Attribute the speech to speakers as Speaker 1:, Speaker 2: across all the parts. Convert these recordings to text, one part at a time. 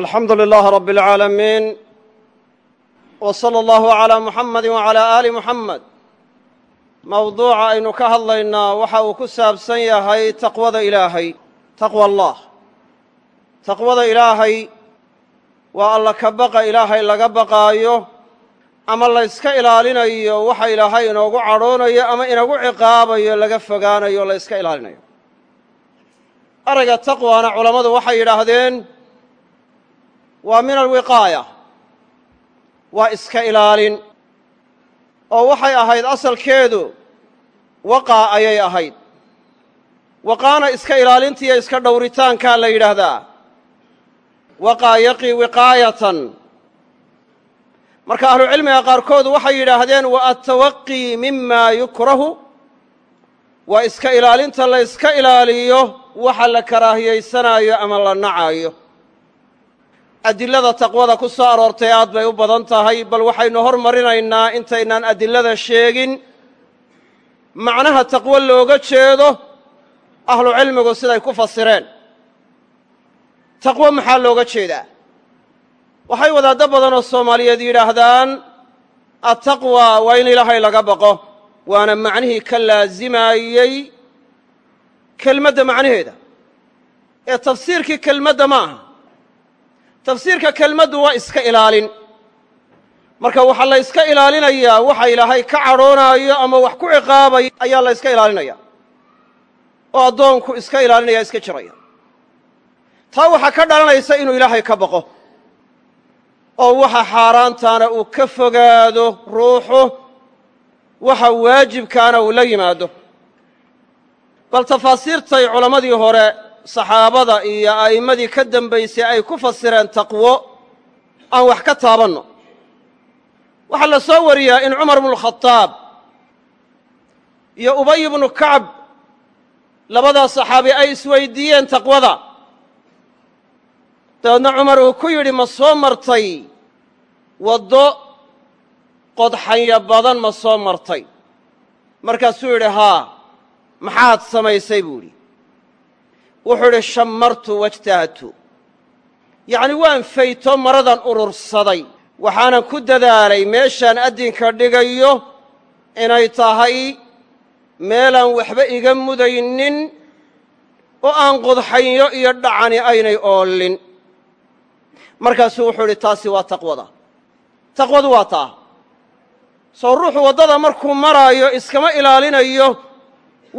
Speaker 1: alxamdu lilaah rab اlcaalamiin w salى allahu عalى muxamadi wعalى aali muxamed mowduuca aynu ka hadlaynaa waxa uu ku saabsan yahay taqwada ilaahay taqwa allah taqwada ilaahay waa alla ka baqa ilaahay laga baqaayo ama la yska ilaalinayo waxa ilaahay inoogu cadhoonayo ama inagu ciqaabayo laga fogaanayo la yska ilaalinayo erayga taqwaana culammadu waxay yidhaahdeen waa min alwiqaaya waa iska ilaalin. Oo waxay ahayd asalkeedu waqaa ayay ahayd. Waqaana iska ilaalintiiyo iska dhowritaankaa la yidhaahdaa. Waqaa yaqii wiqaayatan. Marka ahlucilmiga qaarkood waxay yidhaahdeen wa attawaqii mima yukrahu. Waa iska ilaalinta la yska ilaaliyo waxa la karaahiyaysanaayo ama la nacaayo adilada taqwada ku soo aroortay aad bay u badan tahay bal waxaynu hormarinaynaa intaynaan adilada sheegin. Macnaha taqwo looga jeedo ahlucilmigu siday ku fasireen. Taqwo maxaa looga jeedaa? Waxay wadaaddo badan oo soomaaliyeed yidhaahdaan attaqwa waa in ilaahay laga baqo waana macnihii ka laasimaayey kelmadda macnaheeda. Ee tafsiirkii kelmadda ma aha tafsiirka kelmaddu waa iska ilaalin. Marka waxaa la yska ilaalinayaa waxa ilaahay ka cadhoonaayo ama wax ku ciqaabaya ayaa la yska ilaalinaya. Oo addoonku iska ilaalinaya iska jiraya. Taa waxaa ka dhalanaysa inuu ilaahay ka baqo. Oo waxa xaaraantaana uu ka fogaado ruuxu. Waxa waajibkaana uu la yimaado. Bal tafaasiirtay culammadii hore saxaabada iyo a'immadii ka dembaysay ay ku fasireen taqwo aan wax ka taabanno. Waxaa la soo wariyaa in cumar bnualkhadaab iyo ubay ibnu kacb labadaa saxaabi ay isweydiiyeen taqwada. Dabeedna cumar uu ku yidhi ma soo martay waddo qodxanya badan ma soo martay. Markaasuu yidhi haa maxaad samaysay? buu idhi wuxuu idhi shammartu wajtahatu yacni waan fayto maradan urursaday. Waxaanan ku dadaalay meeshaan addinka dhigayo inay tahay meelaan waxba iga mudaynin oo aan qodxanyo iyo dhacani aynay oolin. Markaasuu wuxuu idhi taasi waa taqwada. Taqwadu waa taa. Soo ruuxu waddada markuu maraayo iskama ilaalinayo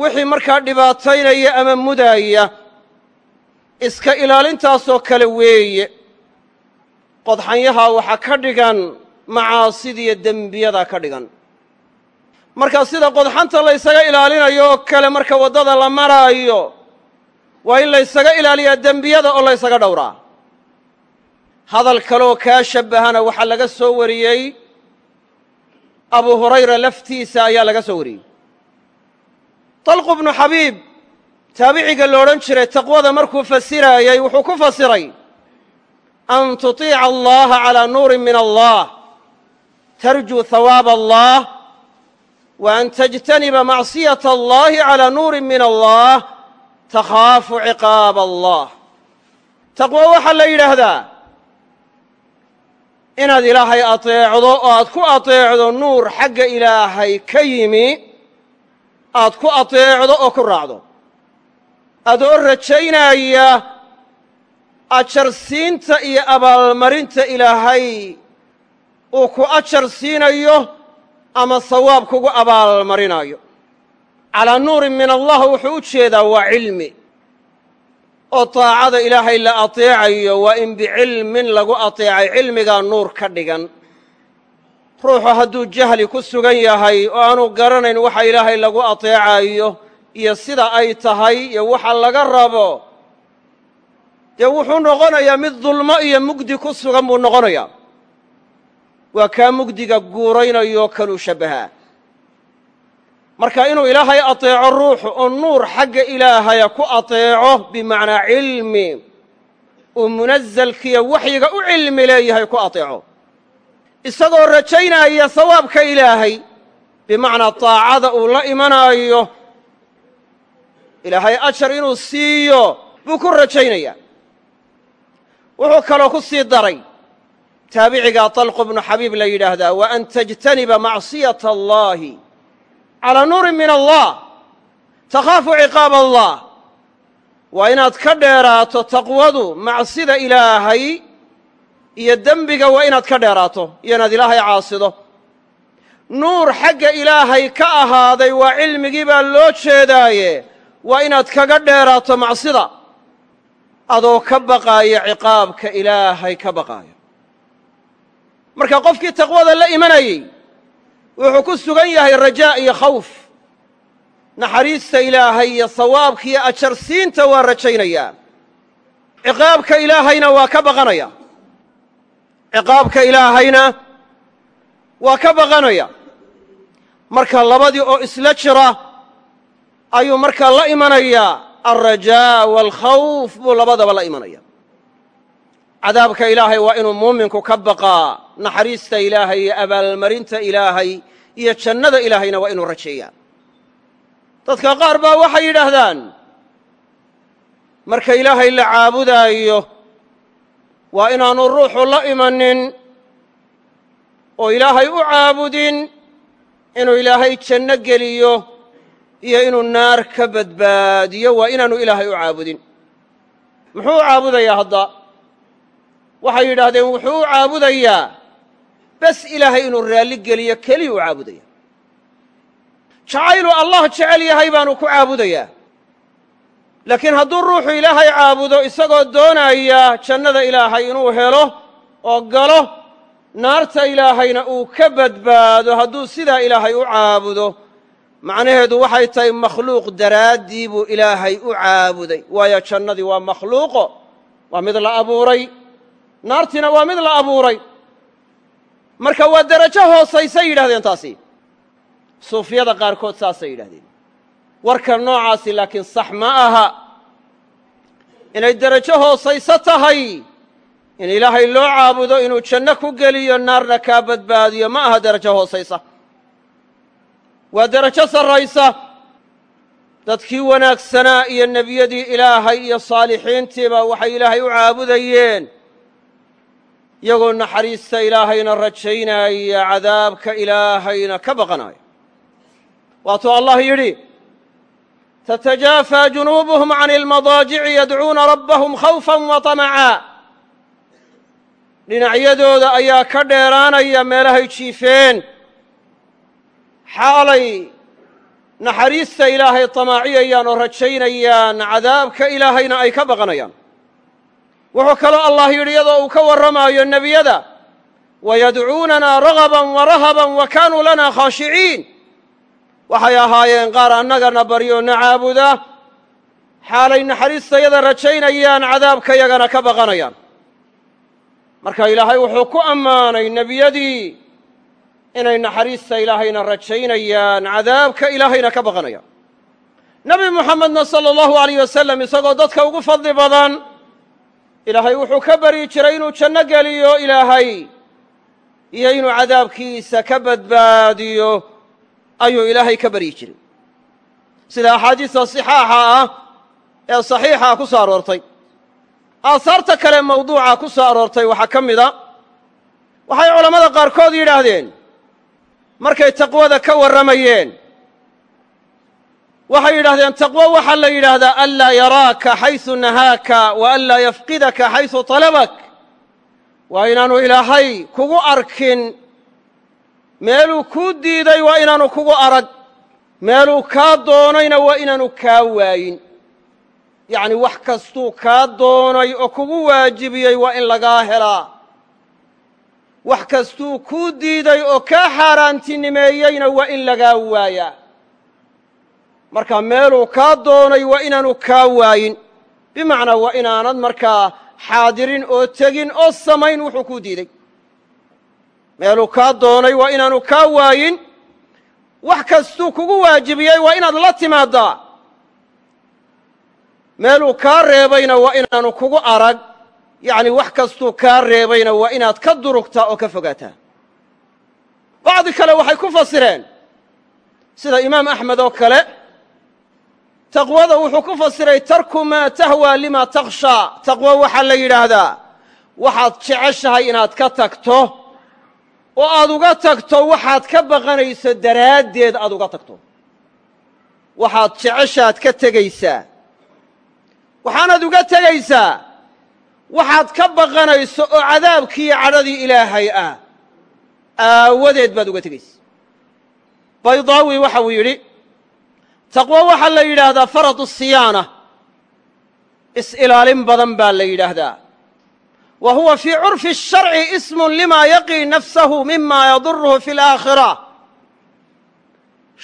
Speaker 1: wixii markaa dhibaataynaya ama mudaaya iska ilaalintaasoo kale weeye. Qodxanyaha waxaa ka dhigan macaasidiyo dembiyada ka dhigan. Marka sida qodxanta laysaga ilaalinayo oo kale marka waddada la maraayo waa in laysaga ilaaliyaa dembiyada oo laysaga dhowraa. Hadal kaleoo kaa shabbahana waxaa laga soo wariyey abu hurayra laftiisa ayaa laga soo wariyey. Talqu bnu xabiib taabiciga lo odhan jiray taqwada markuu fasiraayey wuxuu ku fasiray an tuطiica allaha calىa nuurin min allah tarjuu hawaaba allah wa an tajtaniba macصiyaة allahi calىa nuurin min allah takhaafu ciqaaba allah taqwo waxaa la yidhaahdaa inaad ilaahay ateecdo oo aad ku ateecdo nuur xagga ilaahay ka yimi aad ku ateecdo oo ku raacdo adoo rajaynaya ajarsiinta iyo abaalmarinta ilaahay uu ku ajar siinayo ama sawaab kugu abaalmarinayo. Calaa nuurin min allah wuxuu u jeedaa waa cilmi oo taacada ilaahay la ateecayo waa in bicilmin lagu ateecay cilmigaa nuur ka dhigan. Ruuxu hadduu jahli ku sugan yahay oo aanu garanayn waxa ilaahay lagu ateecayo iyo sida ay tahay iyo waxa laga rabo dee wuxuu noqonayaa mid dulmo iyo mugdi ku sugan buu noqonayaa. Waa kaa mugdiga guuraynayoo kaluu shabbahaa. Marka inuu ilaahay ateeco ruuxu oo nuur xagga ilaahaya ku ateeco bimacnaa cilmi uu munasalkiiyo waxyiga u cilmi leeyahay ku ateeco. Isagoo rajaynaya sawaabka ilaahay bimacnaa taacada uu la imanaayo ilaahay ajar inuu siiyo buu ku rajaynayaa. Wuxuu kaloo ku sii daray taabicigaa talqu bnu xabiib la yidhaahdaa wa an tajtaniba macsiyata allaahi calaa nuurin min allah. Takhaafu ciqaab allah. Waa inaad ka dheeraato taqwadu macsida ilaahay iyo dembiga waa inaad ka dheeraato iyo inaad ilaahay caasido. Nuur xagga ilaahay ka ahaaday waa cilmigii baa loo jeedaaye waa inaad kaga dheeraato macsida adoo ka baqaaya ciqaabka ilaahay ka baqaayo. Marka qofkii taqwada la imanayey wuxuu ku sugan yahay rajaa iyo khawf. Naxariista ilaahay iyo sawaabka iyo ajarsiinta waa rajaynayaa ciqaabka ilaahayna waa ka baqanaya. Ciqaabka ilaahayna waa ka baqanaya. Marka labadii oo isla jira ayuu markaa la imanayaa alrajaa waalkhawf buu labadaba la imanaya. Cadaabka ilaahay waa inuu muuminku ka baqaa naxariista ilaahay iyo abaalmarinta ilaahay iyo jannada ilaahayna waa inuu rajeeyaa. Dadka qaar baa waxay yidhaahdaan marka ilaahay la caabudaayo waa inaanu ruuxu la imanin oo ilaahay u caabudin inuu ilaahay janno geliyo iyo inuu naar ka badbaadiyo waa inaanu ilaahay u caabudin. Muxuu u caabudayaa hadda? Waxay yidhaahdeen wuxuu u caabudayaa. Bes ilaahay inuu raalli geliyo keliya u caabudaya jacayluu allah jecel yahay baanu ku caabudayaa. Laakiin hadduu ruuxu ilaahay caabudo isagoo doonaya jannada ilaahay inuu helo oo galo naarta ilaahayna uu ka badbaado hadduu sidaa ilaahay u caabudo macnaheedu waxay tahay makhluuq daraaddii buu ilaahay u caabuday. Waayo jannadii waa makhluuqo waa mid la abuuray. Naartiina waa mid la abuuray. Marka waa derajo hoosaysay yidhahdeen taasi. Suufiyada qaarkood saasay yidhahdeen warka noocaasi laakiin sax ma aha. Inay derajo hoosayso tahay. In ilaahay loo caabudo inuu janno ku geliyo naarna kaa badbaadiyo ma aha derajo hoosaysa waa derajo sarraysa. Dadkii wanaagsanaa iyo nebiyadii ilaahay iyo saalixiintiiba waxay ilaahay u caabudayeen. Iyagoo naxariista ilaahayna rajaynaya cadaabka ilaahayna ka baqanaya. Waatuu allah yidhi tatajaafaa junuubuhum can ilmadaajici yadcuuna rabbahum khawfan wa tamacaa. Dhinacyadooda ayaa ka dheeraanaya meelahay jiifeen xaalay naxariista ilaahay tamaaciyayaan oo rajaynayaan cadaabka ilaahayna ay ka baqanayaan. Wuxuu kaloo allah yidhi iyadoo uu ka warramaayo nebiyada wayadcuunanaa ragaban warahaban wa kaanuu lana khaashiciin waxay ahaayeen qaar annagana baryo na caabuda xaalay naxariistayada rajaynayaan cadaabkayagana ka baqanayaan. Marka ilaahay wuxuu ku ammaanay nebiyadii inay naxariista ilaahayna rajaynayaan cadaabka ilaahayna ka baqanayaan. Nebi muxamedna sala allahu alayh wasalam isagoo dadka ugu fadli badan ilaahay wuxuu ka baryi jiray inuu janno geliyo ilaahay iyo inuu cadaabkiisa ka badbaadiyo ayuu ilaahay ka baryi jiray. Sida axaadiista sixaaxa ah ee saxiixa ku soo aroortay aahaarta kale mawduuca ku soo aroortay waxaa ka mida waxay culammada qaarkood yidhaahdeen markay taqwada ka warramayeen waxay yidhahdeen taqwo waxaa la yidhaahdaa anlaa yaraaka xaysu nahaaka wa anlaa yafqidaka xaysu talabak. Waa inaanu ilaahay kugu arkin meeluu kuu diiday waa inaanu kugu arag meeluu kaa doonayna waa inaanu kaa waayin. Yacni wax kastuu kaa doonay oo kugu waajibiyey waa in lagaa helaa wax kastuu kuu diiday oo kaa xaaraantinimeeyeyna waa in lagaa waayaa. Marka meeluu kaa doonay waa inaanu kaa waayin. Bimacnaa waa inaanad markaa xaadirin oo tegin oo samayn wuxuu kuu diiday. Meeluu kaa doonay waa inaanu kaa waayin. Wax kastuu kugu waajibiyey waa inaad la timaaddaa meeluu kaa reebayna waa inaanu kugu arag yacni wax kastuu kaa reebayna waa inaad ka durugtaa oo ka fogaataa. Bacdi kale waxay ku fasireen sida imaam axmed oo kale taqwada wuxuu ku fasiray tarku maa tahwaa lima takhshaa taqwo waxaa la yidhaahdaa waxaad jeceshahay inaad ka tagto oo aad uga tagto waxaad ka baqanayso daraaddeed aad uga tagto. Waxaad jeceshaad ka tegaysaa. Waxaanaad uga tegaysaa waxaad ka baqanayso oo cadaabkiiyo cadhadii ilaahay ah aawadeed baad uga tegaysa baydaawi waxa uu yidhi taqwo waxaa la yidhaahdaa faradu siyaana is-ilaalin badan baa la yidhaahdaa wa huwa fii curfi الsharci ismun lima yaqii nafsahu mima yaduruhu fi اlaakhira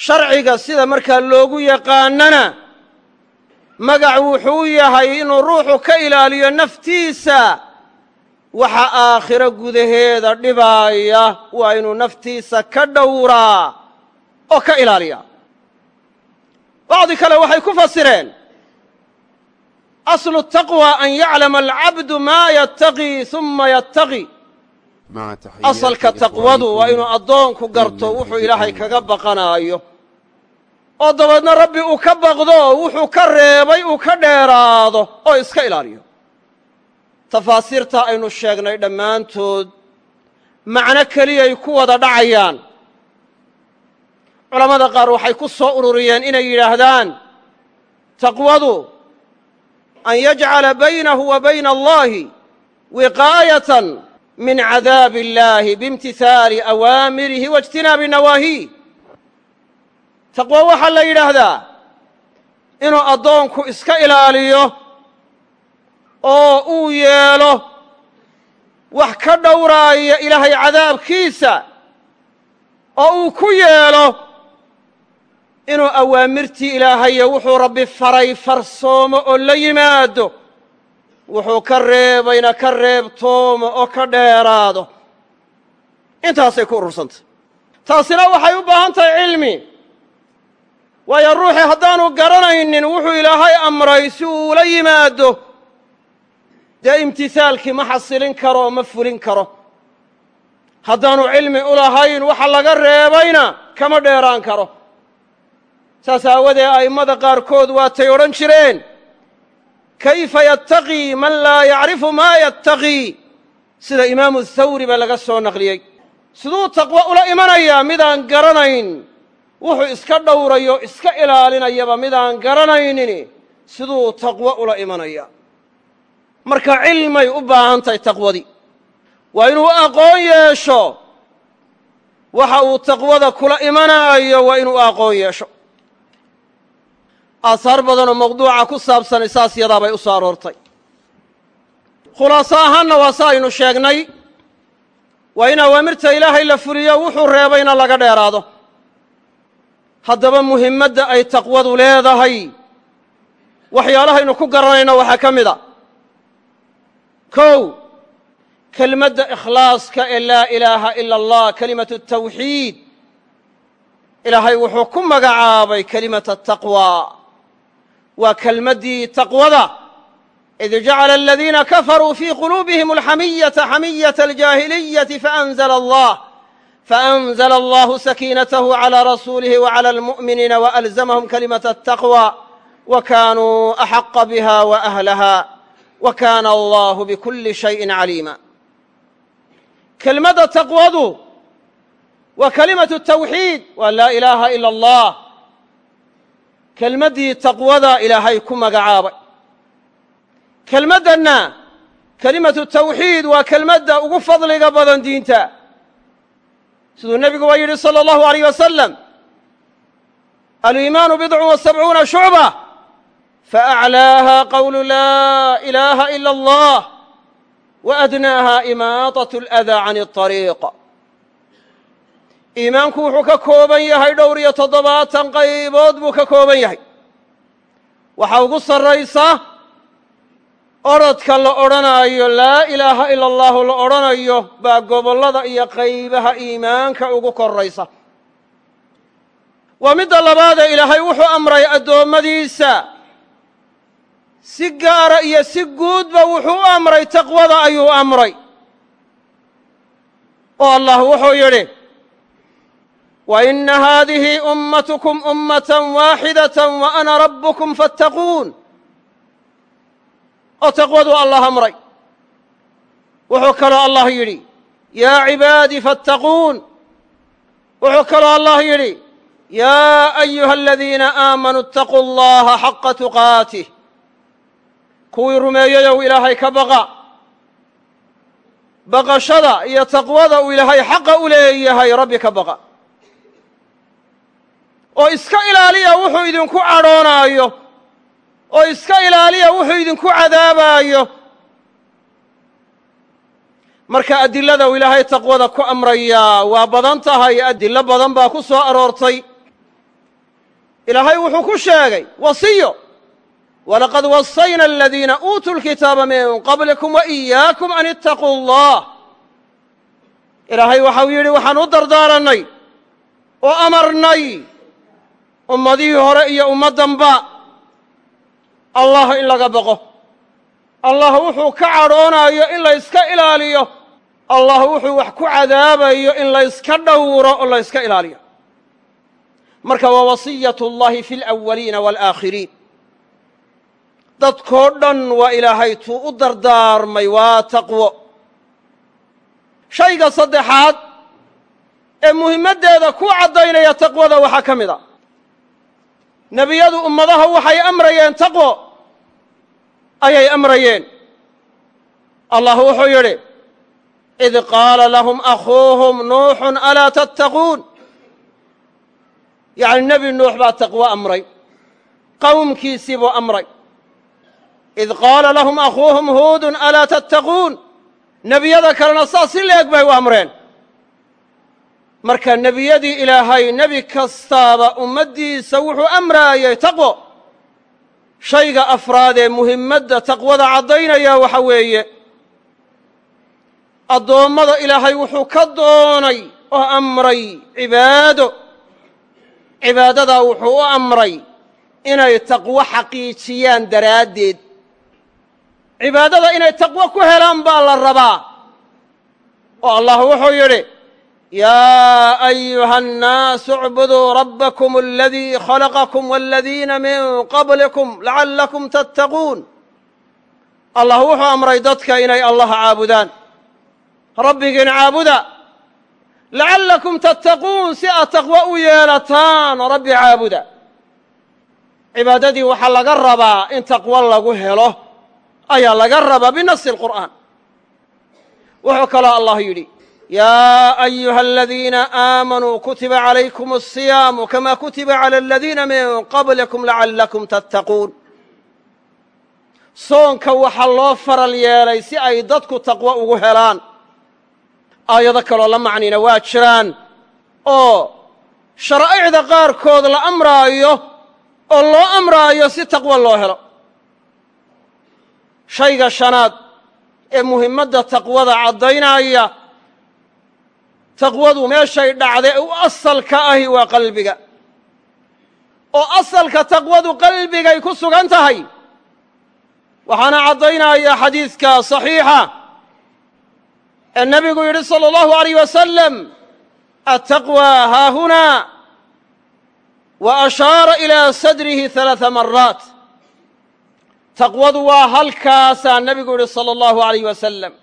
Speaker 1: sharciga sida markaa loogu yaqaanana magac wuxuu u yahay inuu ruuxu ka ilaaliyo naftiisa. Waxa aakhiro gudaheeda dhibaaya waa inuu naftiisa ka dhowraa oo ka ilaaliya bacdi kale waxay ku fasireen aslu taqwى an yaclama alcabdu maa yattaqii ثuma yattaqi. Asalka taqwadu waa inuu addoonku garto wuxuu ilaahay kaga baqanaayo oo dabeedna rabbi uu ka baqdo wuxuu ka reebay uu ka dheeraado oo iska ilaaliyo. Tafaasiirtaa aynu sheegnay dhammaantood macno keliyay ku wada dhacayaan. Culammada qaar waxay ku soo ururiyeen inay yidhaahdaan taqwadu an yajcala baynahu wa bayna allahi wiqaayatan min cadaabi illaahi biimtihaali awaamirihi wa ijtinaabi nawaahiih taqwo waxaa la yidhaahdaa inuu addoonku iska ilaaliyo oo uu yeelo wax ka dhowraaya ilaahay cadaabkiisa oo uu ku yeelo inuu awaamirtii ilaahaye wuxuu rabbi faray farsoomo oo la yimaado wuxuu ka reebayna ka reebtoomo oo ka dheeraado. Intaasay ku urursantay taasina waxay u baahan tahay cilmi waayo ruuxii haddaanu garanaynin wuxuu ilaahay amray si uu ula yimaado. Dee imtisaalkii ma xasilin karo oo ma fulin karo. Haddaanu cilmi u lahayn waxa laga reebayna kama dheeraan karo. Saas aawadee a'immada qaarkood waatay odhan jireen kayfa yattaqii man laa yacrifu maa yattaqii sida imaamu thawri baa laga soo naqliyey. Siduu taqwo ula imanayaa midaan garanayn wuxuu iska dhowrayo iska ilaalinayaba midaan garanaynin siduu taqwo ula imanaya. Marka cilmay u baahan tahay taqwadii waa inuu aqoon yeesho waxa uu taqwada kula imanaayo waa inuu aqoon yeesho. Aahaar badanoo mawduuca ku saabsanay saas yadaa bay u soo aroortay. Khulaaso ahaanna waa sa aynu sheegnay waa in awaamirta ilaahay la fuliyo wuxuu reebayna laga dheeraado haddaba muhimmadda ay taqwadu leedahay. Waxyaalahaynu ku garanayno waxaa ka mid a. Kow kelmadda ikhlaaska ee laa ilaaha ila allah kelimatu tawxiid. Ilaahay wuxuu ku magacaabay kelimata taqwa. Waa kelmaddii taqwada. Id jacala aladiina kafaruu fii quluubihim alxamiyata xamiyata aljaahiliyati faanzla allah faأnzla allahu sakiinatahu عlى rasuulihi وعlى اlmuؤminiina وأlزamahum kalimata الtaqwى wa kanuu axaqa biha وأhlaha wa kana allahu bkuli shayءi caliima kelmadda taqwadu waa kalimatu tawxiid waa laa ilaaha ila allah kelmaddii taqwada ilaahay ku magacaabay kelmaddanna kelimatu tawxiid waa kelmadda ugu fadliga badan diinta siduu nebigu waa yidhi salى اllahu عaleyh wasalam aliimaanu bidcu wa sabcuuna shucba faأclaaha qowlu laa ilaaha ila اllah waadnaaha imaadaة اlأdaa can الطariiq iimaanku wuxuu ka kooban yahay dhowr iyo toddobaatan qaybood buu ka kooban yahay waxaa ugu sarraysa odrhodka la odhanaayo laa ilaaha ila allahu la odhanayo baa gobollada iyo qaybaha iimaanka ugu korraysa. Waa midda labaadee ilaahay wuxuu amray addoommadiisa. Si gaara iyo si guudba wuxuu u amray taqwada ayuu amray. Oo allah wuxuu yidhi wa ina haadihi ummatukum ummatan waaxidatan wa ana rabbukum fattaquun oo taqwaduu allah amray. Wuxuu kaloo allah yidhi yaa cibaadii fattaquun. Wuxuu kaloo allah yidhi yaa ayuha aladiina aamanuu itaquu allaha xaqa tuqaatih. Kuwii rumeeyeyow ilaahay ka baqa. Baqashada iyo taqwada uu ilaahay xaqa u leeyahay rabbi ka baqa. Oo iska ilaaliya wuxuu idinku cadhoonaayo oo iska ilaaliya wuxuu idinku cadaabaayo. Marka adilada uu ilaahay taqwada ku amrayaa waa badan tahay adillo badan baa ku soo aroortay. Ilaahay wuxuu ku sheegay wasiyo walaqad wasayna aladiina uutuu lkitaaba min qablikum wa إiyaakum an itaquu اllah ilaahay waxau yidhi waxaan u dardaarannay oo amarnay ummadihii hore iyo ummaddanba allah in laga baqo allah wuxuu ka cadhoonaayo in la yska ilaaliyo allah wuxuu wax ku cadaabayo in la yska dhowro oo la yska ilaaliyo marka waa wasiyat اllahi fi اlأwaliina wاlآakhiriin dadkoo dhan waa ilaahay tuu u dardaarmay waa taqwo shayga saddexaad ee muhimmaddeeda ku caddaynaya taqwada waxaa ka mid a nebiyadu ummadaha waxay amrayeen taqwo ayay amrayeen. Allah wuxuu yidhi id qaala lahum akhuuhum nuuxun alaa tattaquun? Yacni nebi nuux baa taqwo amray. Qowmkiisii buu amray. Id qaala lahum akhuuhum huudun alaa tattaquun? Nebiyada kalena saas si la-eg bay u amreen. Marka nebiyadii ilaahay nebi kastaaba ummaddiisa wuxuu amraayay taqwo shayga afraad ee muhimmadda taqwada caddaynaya waxa weeye addoommada ilaahay wuxuu ka doonay oo amray cibaado. Cibaadadaa wuxuu u amray inay taqwo xaqiijiyaan daraaddeed. Cibaadada inay taqwo ku helaan baa la rabaa. Oo allah wuxuu yidhi yaa ayuha annaasu اcbuduu rabbakum aladii khalaqakum waladiina min qablikum lacallakum tattaquun allah wuxuu amray dadka inay allah caabudaan rabbigiin caabuda lacallakum tattaquun si aad taqwo u yeelataan rabbi caabuda cibaadadii waxaa laga rabaa in taqwo lagu helo ayaa laga rabaa binasi اlqur'aan wuxuu kaloo allah yidhi yaa ayuha aladiina aamanuu kutiba calaykum الصiyaamu kama kutiba calى aladiina min qablikum lacallakum tattaquun soonka waxaa loo faral yeelay si ay dadku taqwo ugu helaan aayado kaloo la macnina waa jiraan oo sharaa'icda qaarkood la amraayo oo loo amraayo si taqwo loo helo shayga shanaad ee muhimmadda taqwada caddaynaya taqwadu meeshay dhacda ee u asalka ahi waa qalbiga oo asalka taqwadu qalbigay ku sugan tahay waxaana caddaynaya xadiidka صaxiixa ee nebigu yidhi salى اllahu عaleyh wasalam attaqwى haahunaa wa ashaara ilىa sadrihi ثalaaثa maraat taqwadu waa halkaasaa nebigu yidhi salى اllahu عaleyh wasalam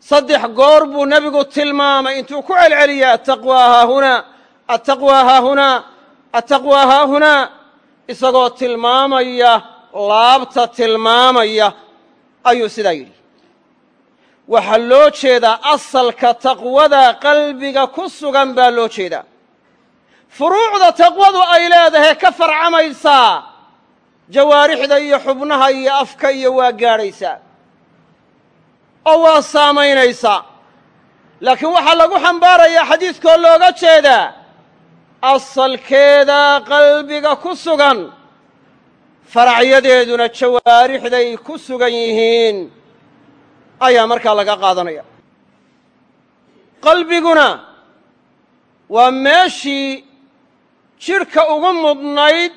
Speaker 1: saddex goor buu nebigu tilmaamay intuu ku celceliyay attaqwaa haahunaa attaqwaa haahunaa attaqwaa haahunaa isagoo tilmaamaya laabta tilmaamaya ayuu sidaa yidhi. Waxaa loo jeedaa asalka taqwada qalbiga ku sugan baa loo jeedaa. Furuucda taqwadu ay leedahay ka farcamaysaa jawaarixda iyo xubnaha iyo afka iyo waa gaadhaysaa oo waa saamaynaysaa laakiin waxaa lagu xambaarayaa xadiidkoo looga jeedaa asalkeeda qalbiga ku sugan faracyadeeduna jawaarixday ku sugan yihiin ayaa markaa laga qaadanaya. Qalbiguna waa meeshii jidhka ugu mudnayd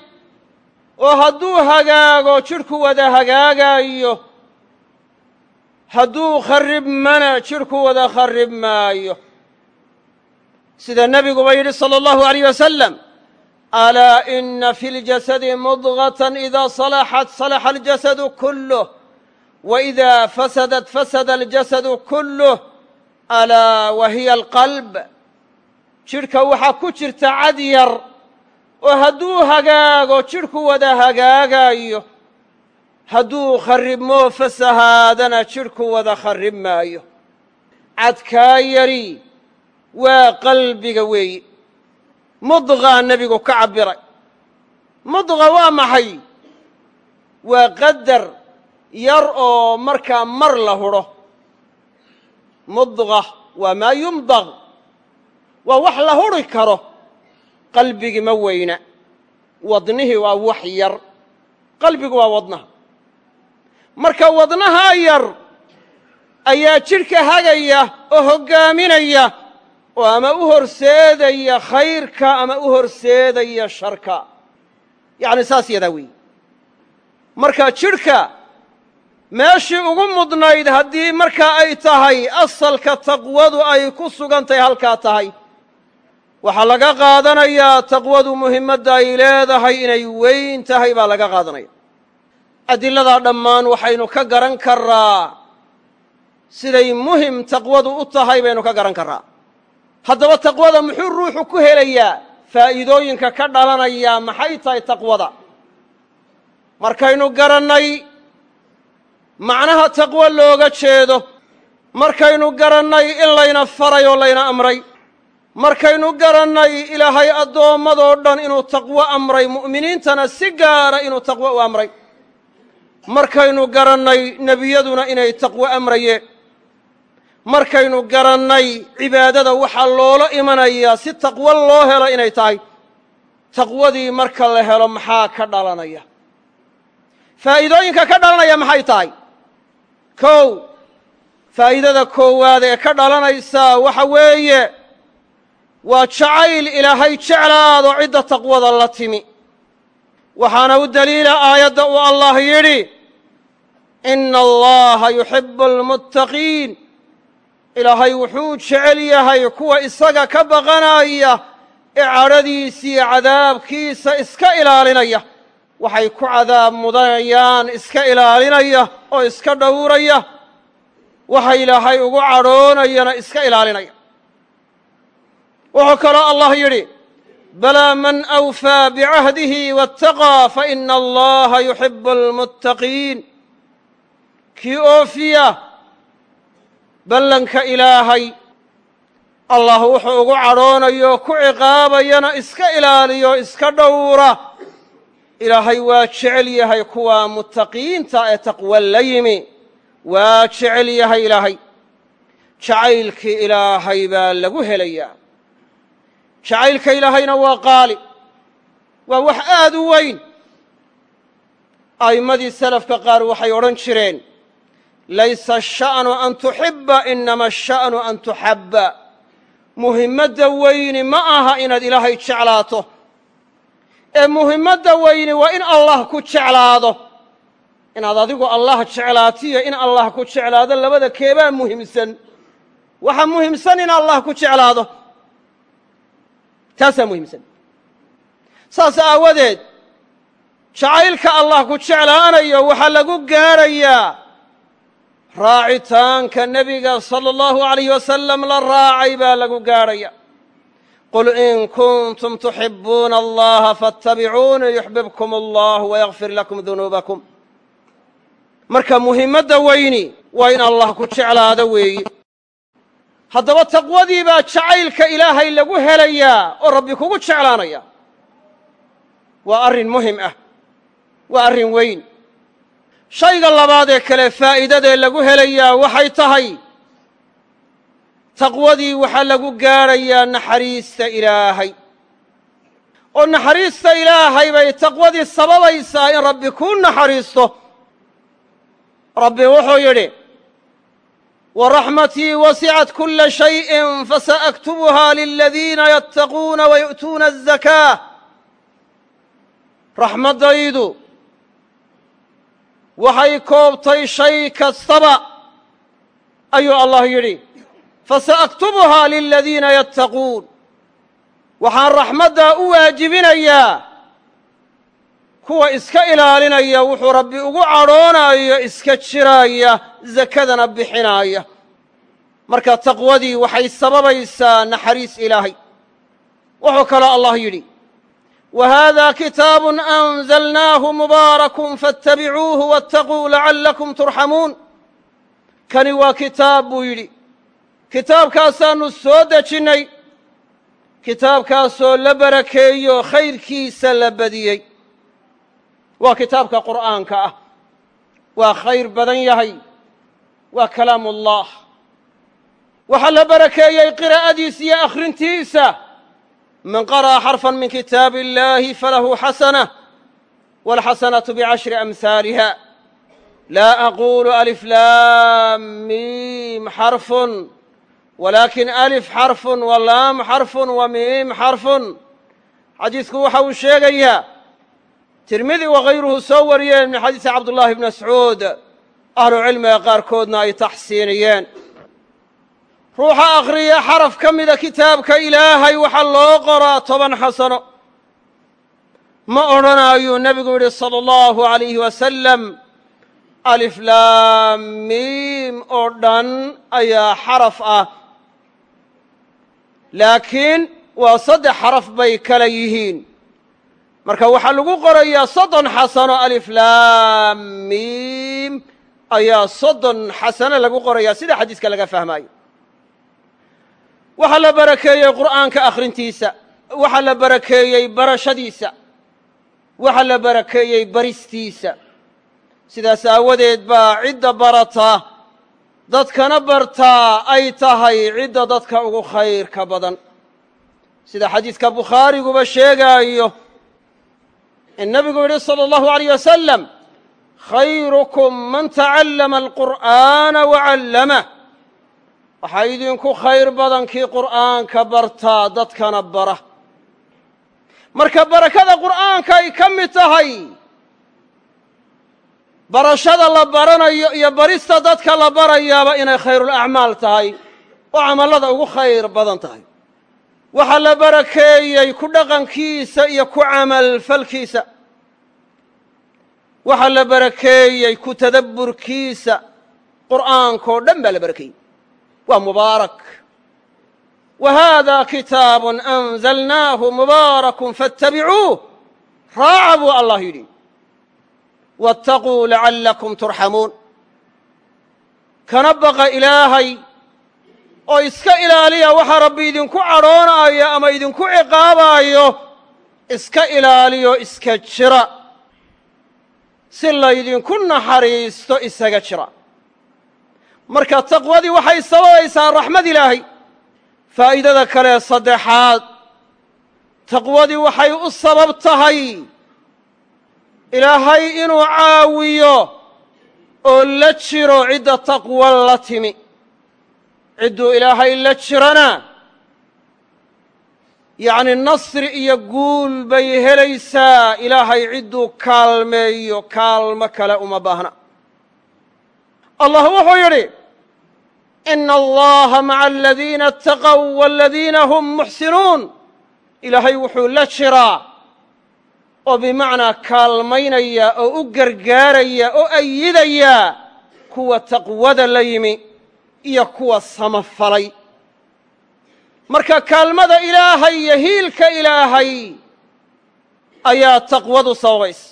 Speaker 1: oo hadduu hagaago jidhku wada hagaagaayo hadduu kharribmana jidhku wada kharrib maayo sida nebiguba yidhi salى اllahu عaleyh wasalam alaa ina fi اljasadi mudغaة ida salaxat salaxa اljasadu kulh waidaa fasadat fasada aljasadu kulluh alaa wa hiya alqalb jidhka waxaa ku jirta cad yar oo hadduu hagaago jidhku wada hagaagaayo hadduu kharribmoo fasahaadana jidhku wada kharrib maayo. Cadkaa yari waa qalbiga weeye mudqaa nebigu ka cabbiray. Mudqa waa maxay? Waa qadar yar oo markaa mar la hudho. Mudqa waa maa yumdaq. Waa wax la hudhi karo. Qalbigi ma weyna. Wadnihii waa wax yar. Qalbigu waa wadnaha marka wadnahaa yar ayaa jidhka hagaya oo hoggaaminaya oo ama u horseedaya khayrka ama u horseedaya sharka. Yacni saas yadaa weeye. Marka jidhka meeshii ugu mudnayd haddii markaa ay tahay asalka taqwadu ay ku sugantahay halkaa tahay waxaa laga qaadanayaa taqwadu muhimmadda ay leedahay inay weyn tahay baa laga qaadanaya adiladaa dhammaan waxaynu ka garan karaa siday muhiim taqwadu u tahay baynu ka garan karaa haddaba taqwada muxuu ruuxu ku helayaa? Faa'iidooyinka ka dhalanayaa maxay tahay taqwada? Markaynu garannay macnaha taqwo looga jeedo. Markaynu garannay in layna faray oo layna amray. Markaynu garannay ilaahay addoommadoo dhan inuu taqwo amray mu'miniintana si gaara inuu taqwo u amray markaynu garannay nebiyaduna inay taqwo amrayeen markaynu garannay cibaadada waxaa loola imanayaa si taqwo loo helo inay tahay. Taqwadii marka la helo maxaa ka dhalanaya? Faa'iidooyinka ka dhalanaya maxay tahay? Kow faa'iidada koowaad ee ka dhalanaysaa waxa weeye waa jacayl ilaahay jeclaado cidda taqwada la timi waxaana u deliila aayadda uu allah yidhi ina allaha yuxibu almuttaqiin. Ilaahay wuxuu jecel yahay kuwa isaga ka baqanaya ee cadhadiisiiyo cadaabkiisa iska ilaalinaya. Waxay ku cadaab mudanayaan iska ilaalinaya oo iska dhowraya. Waxa ilaahay ugu cadhoonayana iska ilaalinaya. Wuxuu kaloo allah yidhi balaa man awfaa bicahdihi waataqaa faina allaha yuxibu almuttaqiin kii oofiya ballanka ilaahay allah wuxuu ugu cadhoonayo ku ciqaabayana iska ilaaliyo iska dhowra. Ilaahay waa jecel yahay kuwa muttaqiinta ee taqwa la yimi. Waa jecel yahay ilaahay. Jacaylkii ilaahay baa lagu helayaa jacaylka ilaahayna waa qaali. Waa wax aad u weyn. A'immadii salafka qaar waxay odhan jireen laysa asha'nu an tuxibba inama asha'nu an tuxabba muhimmadda weyni ma aha inaad ilaahay jeclaato. Ee muhimmadda weyni waa in allah ku jeclaado. Inaad adigu allah jeclaatiyo in allah ku jeclaado labada keebaa muhimsan waxa muhimsan in allah ku jeclaado taasaa muhimsan saas aawadeed jacaylka allah ku jeclaanayo waxaa lagu gaadhayaa raacitaanka nebiga sala allahu alayh wasalam la raacay baa lagu gaadhaya qul in kuntum tuxibuuna allaha faatabicuunii yuxbibkum allah wayakfir lakum dunuubakum. Marka muhimmadda weyni waa in allah ku jeclaado weeyi haddaba taqwadii baa jacaylka ilaahay lagu helayaa oo rabbi kugu jeclaanaya. Waa arrin muhiim ah. Waa arrin weyn. Shayga labaad ee kale faa'iidadee lagu helayaa waxay tahay taqwadii waxaa lagu gaadhayaa naxariista ilaahay. Oo naxariista ilaahay bay taqwadii sababaysaa in rabbi kuu naxariisto. Rabbi wuxuu yidhi waraxmatii wasicat kula shayin fasaaktubuha liladiina yattaquuna wayu'tuuna azakaa raxmaddaydu waxay koobtay shay kastaba ayuu allah yidhi fasaaktubuhaa liladiina yattaquun waxaan raxmaddaa u waajibinayaa kuwa iska ilaalinaya wuxuu rabbi ugu cadhoonayo iska jiraaya sakadana bixinaaya marka taqwadii waxay sababaysaa naxariis ilaahay. Wuxuu kaloo allah yidhi wa haada kitaabu anzalnaahu mubaarakun faاtabicuuhu waاtaquu lacallakum turxamuun kani waa kitaab buu yidhi. Kitaabkaasaannu soo dejinnay. Kitaabkaasoo la barakeeyo khayrkiisa la badiyey waa kitaabka qur'aanka ah. Waa khayr badan yahay. Waa kalaam ullah waxaa la barakeeyey qiraa'adiisa iyo akhrintiisa. Man qara'a xarfan min kitaabi illaahi falahu xasana walxasanatu bicashri amhaaliha laa aquulu alif laam miim xarfun walaakin alif xarfun walaam xarfun wa miim xarfun xadiisku waxa uu sheegayaa tirmidi wakayruhu soo wariyeen min xadiisi cabdullaahi bni mascuud. Ahlu cilmiga qaarkoodna ay taxsiiniyeen. Ruuxa akhriya xaraf ka mida kitaabka ilaahay waxaa loo qoraa toban xasano. Ma odhanaayuu nebigu yidhi sala allahu alayhi wasalam alif laam miim oo dhan ayaa xaraf ah. Laakiin waa saddex xaraf bay kala yihiin marka waxaa lagu qorayaa soddon xasano alif laam miim ayaa soddon xasano lagu qorayaa sida xadiiska laga fahmaayo. Waxaa la barakeeyey qur'aanka akhrintiisa waxaa la barakeeyey barashadiisa waxaa la barakeeyey baristiisa. Sidaas aawadeed baa cidda barata dadkana bartaa ay tahay cidda dadka ugu khayrka badan. Sida xadiidka bukhaariguba sheegaayo in nebigu yidhi salى اllahu عaleyh wasalam khayrukum man tacallama alqur'aana wacallamah waxaa idinku khayr badan kii qur'aanka bartaa dadkana bara marka barakada qur'aanka ay ka mid tahay barashada la baranayo iyo barista dadka la barayaaba inay khayrulacmaal tahay oo camallada ugu khayr badan tahay waxaa la barakeeyey ku dhaqankiisa iyo ku camalfalkiisa waxaa la barakeeyey ku tadabburkiisa. Qur'aankao dhan baa la barakeeyey waa mubaarak. Wa haada kitaabun anzalnaahu mubaarakun faاtabicuuh raaca buu allah yidhi. Waاtaquu lacallakum turxamuun. Kana baqa ilaahay oo iska ilaaliya waxaa rabbi idinku cadhoonaayo ama idinku ciqaabaayo iska ilaaliyo iska jira. Si laydinku naxariisto isaga jira. Marka taqwadii waxay sababaysaa raxmad ilaahay. Faa'iidada kale saddexaad taqwadii waxay u sabab tahay ilaahay inuu caawiyo oo la jiro cidda taqwa la timi cidduu ilaahay la jirana. Yacni nasri iyo guul bay helaysaa ilaahay cidduu kaalmeeyo kaalmo kale uma baahna. Allah wuxuu yidhi ina allaha maca aladiina ataqow waladiina hum muxsinuun. Ilaahay wuxuu la jiraa oo bimacnaa kaalmaynaya oo u gargaaraya oo ayidaya kuwa taqwada la yimi iyo kuwa samafalay. Marka kaalmada ilaahay iyo hiilka ilaahay ayaa taqwadu sababaysa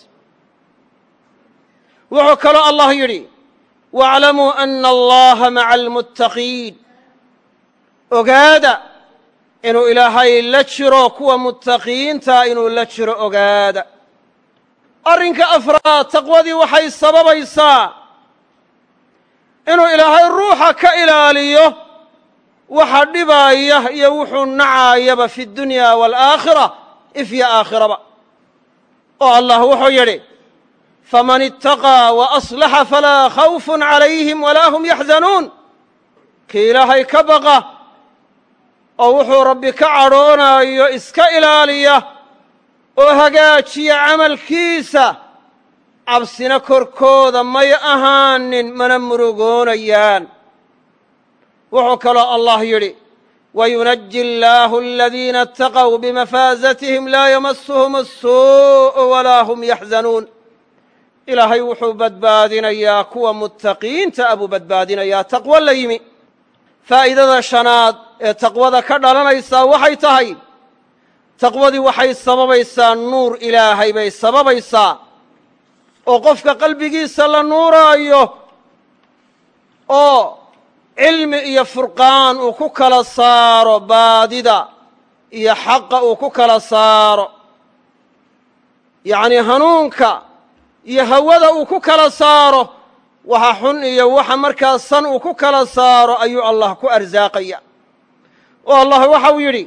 Speaker 1: wuxuu kaloo allah yidhi waaclamuu ana allaha maca almuttaqiin ogaada inuu ilaahay la jiro kuwa muttaqiinta inuu la jiro ogaada. Arrinka afraad taqwadii waxay sababaysaa inuu ilaahay ruuxa ka ilaaliyo waxa dhibaaya iyo wuxuu nacaayaba fi dunya waalaakhira ifya aakhiraba. Oo allah wuxuu yidhi faman itaqaa wa aslaxa falaa khawfun calayhim walaa hum yaxzanuun kii ilaahay ka baqa oo wuxuu rabbi ka cadhoonaayo iska ilaaliya oo hagaajiya camalkiisa cabsina korkooda may ahaanin mana murugoonayaan. Wuxuu kaloo allah yidhi wayunaji allaahu aladiina ataqow bimafaazatihim laa yamasuhum asuu'u walaa hum yaxzanuun ilaahay wuxuu badbaadinayaa kuwa muttaqiinta abuu badbaadinayaa taqwo la yimi. Faa'iidada shanaad ee taqwada ka dhalanaysaa waxay tahay taqwadii waxay sababaysaa nuur ilaahay bay sababaysaa oo qofka qalbigiisa la nuuraayo oo cilmi iyo furqaan uu ku kala saaro baadida iyo xaqa uu ku kala saaro. Yacnii hanuunka iyo hawada uu ku kala saaro waxa xun iyo waxa markaa san uu ku kala saaro ayuu allah ku arsaaqaya. Oo allah waxau yidhi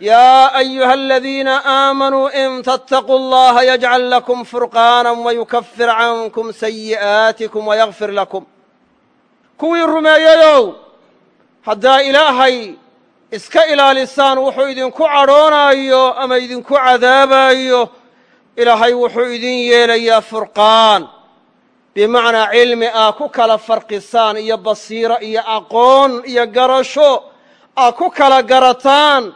Speaker 1: yaa ayuha aladiina aamanuu in tattaquu allaha yajcal lakum furqaana wayukafir cankum sayi'aatikum wayakfir lakum kuwii rumeeyeyow haddaa ilaahay iska ilaalisaan wuxuu idinku cadhoonaayo ama idinku cadaabayo ilaahay wuxuu idin yeelayaa furqaan bimacnaa cilmi aa ku kala farqisaan iyo basiiro iyo aqoon iyo garasho aa ku kala garataan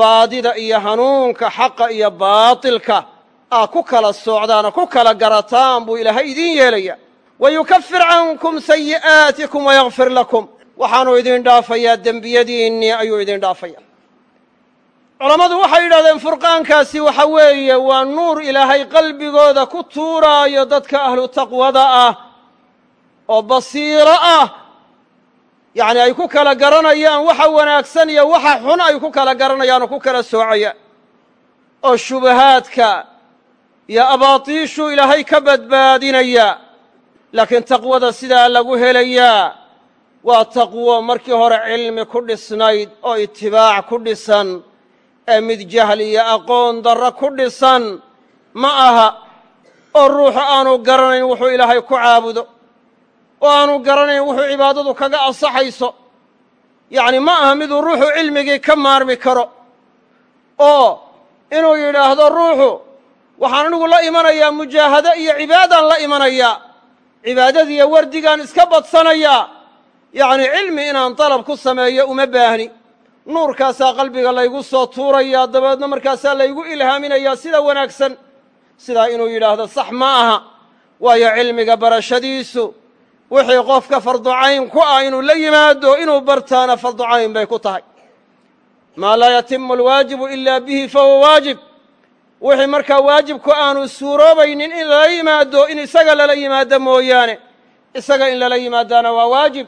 Speaker 1: baadida iyo hanuunka xaqa iyo baatilka aa ku kala soocdaan oo ku kala garataan buu ilaahay idin yeelaya wayukafir cankum sayi'aatikum wayakfir lakum. Waxaanuu idin dhaafayaa dembiyadiinnii ayuu idin dhaafaya culammadu waxay yidhahdeen furqaankaasi waxa weeye waa nuur ilaahay qalbigooda ku tuuraayo dadka ahlu taqwada ah oo basiiro ah yacni ay ku kala garanayaan waxa wanaagsan iyo waxa xun ay ku kala garanayaan oo ku kala soocayaan oo shubahaadka iyo abaatiishuu ilaahay ka badbaadinaya. Laakiin taqwada sidaa lagu helayaa waa taqwo markii hore cilmi ku dhisnayd oo itibaac ku dhisan ee mid jahli iyo aqoon darro ku dhisan ma aha. Oo ruuxu aanu garanayn wuxuu ilaahay ku caabudo oo aanu garanayn wuxuu cibaadadu kaga ansaxayso. Yacni ma aha miduu ruuxu cilmigii ka maarmi karo oo inuu yidhaahdo ruuxu waxaan anigu la imanayaa mujaahado iyo cibaadaan la imanayaa. Cibaadadiiyo wardigaan iska badsanayaa. Yacni cilmi inaan dalab ku sameeyo uma baahni. Nuurkaasaa qalbiga laygu soo tuurayaa dabeedna markaasaa laygu ilhaaminayaa sida wanaagsan. Sidaa inuu yidhaahdo sax ma aha. Waayo cilmiga barashadiisu wixii qofka farducayn ku ah inuu la yimaado inuu bartaana farducayn bay ku tahay. Maa laa yatimu alwaajibu ilaa bihi fahuwa waajib. Wixii markaa waajibku aanu suuroobaynin in lala yimaado in isaga lala yimaado mooyaane. Isaga in lala yimaadaana waa waajib.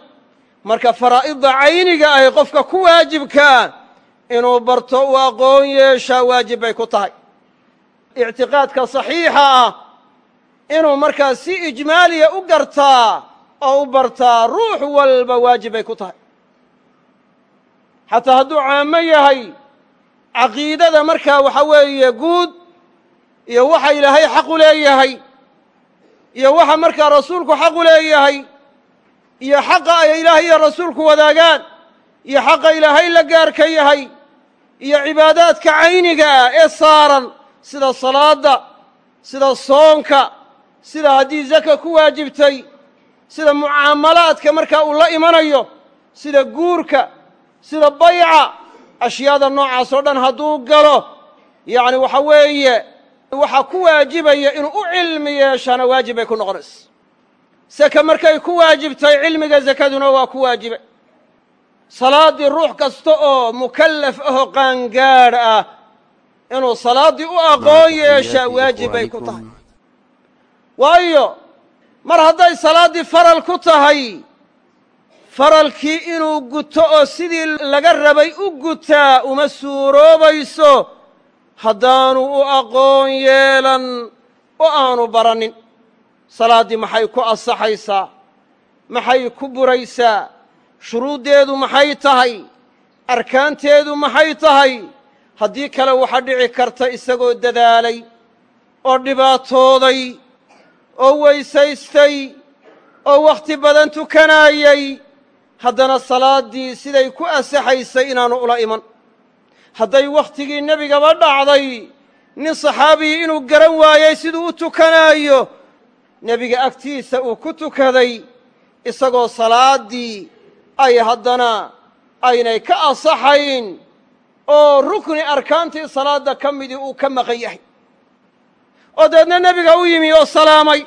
Speaker 1: Marka faraa'idda cayniga ahy qofka ku waajibkaa inuu barto uu aqoon yeeshaa waajib bay ku tahay. Ictiqaadka saxiixa ah inuu markaa si ijmaaliya u gartaa oo u bartaa ruux walba waajib bay ku tahay. Xataa hadduu caamo yahay caqiidada markaa waxa weeye guud iyo waxa ilaahay xaqu leeyahay iyo waxa markaa rasuulku xaqu leeyahay iyo xaqa ay ilaahay iyo rasuulku wadaagaan iyo xaqa ilaahay la gaarka yahay iyo cibaadaadka cayniga ah ee saaran sida salaadda sida soonka sida haddii zaka ku waajibtay sida mucaamalaadka markaa uu la imanayo sida guurka sida bayca ashyaada noocaas oo dhan hadduu galo yacni waxa weeye waxaa ku waajibaya inuu u cilmi yeeshaana waajib bay ku noqonaysa seke markay ku waajibtay cilmiga sakaduna waa ku waajibay. Salaaddii ruux kasta oo mukallaf ahoo qaangaadh ah inuu salaaddii u aqoon yeeshaa waajib bay ku tahay. Waayo mar hadday salaaddii faral ku tahay faralkii inuu guto oo sidii laga rabay u gutaa uma suuroobayso haddaanu u aqoon yeelan oo aanu baranin. Salaaddii maxay ku ansaxaysaa? Maxay ku buraysaa? Shuruuddeedu maxay tahay? Arkaanteedu maxay tahay? Haddii kale waxaa dhici karta isagoo dadaalay oo dhibaatooday oo weysaystay oo wakhti badan tukanaayay haddana salaaddii siday ku ansaxaysay inaanu ula iman. Hadday wakhtigii nebigaba dhacday nin saxaabiyi inuu garan waayey siduu u tukanaayo nebiga agtiisa uu ku tukaday isagoo salaaddii ay haddana aynay ka asaxayn oo rukni arkaantii salaadda ka midii uu ka maqan yahay oo dabeedna nebiga u yimi oo salaamay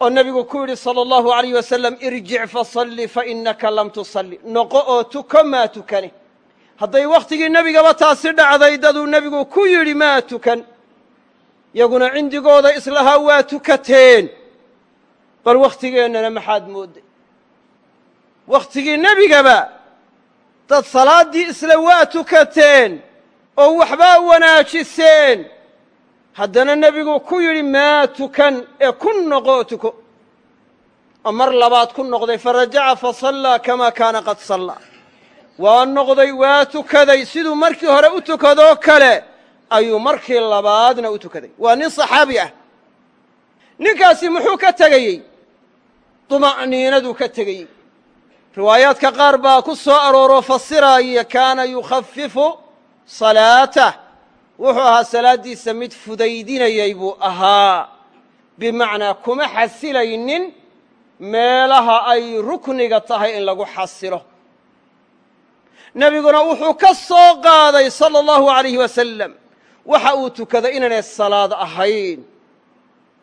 Speaker 1: oo nebigu ku yidhi sala allahu alayh wasalam irjic fasalli fainaka lam tusalli. Noqo oo tuko maa tukane hadday wakhtigii nebigaba taasi dhacday daduu nebigu ku yidhi maa tukan. Yaguna cindigooda islahaa waa tukateen. Bal wakhtigeennana maxaad moodday? Wakhtigii nebigaba dad salaaddii isla waa tukateen oo waxbaa wanaajiseen haddana nebigu ku yidhi maa tukan ee ku noqo tuko oo mar labaad ku noqday farajaca fasallaa kamaa kaana qad sallaa waa noqday waa tukaday. Siduu markii hore u tukadoo kale ayuu markii labaadna u tukaday. Waa nin saxaabi ah. Ninkaasi muxuu ka tegayey? Duma'niinaduu ka tegayey. Riwaayaadka qaar baa ku soo arooroo fasiraaya kaana yukhafifu salaatah wuxuu ahaa salaaddiisa mid fudaydinayay buu ahaa. Bimacnaa kuma xasilaynin meelaha ay rukniga tahay in lagu xasilo. Nebiguna wuxuu ka soo qaaday sala allahu alayhi wasalam waxa uu tukaday inaanay salaad ahayn.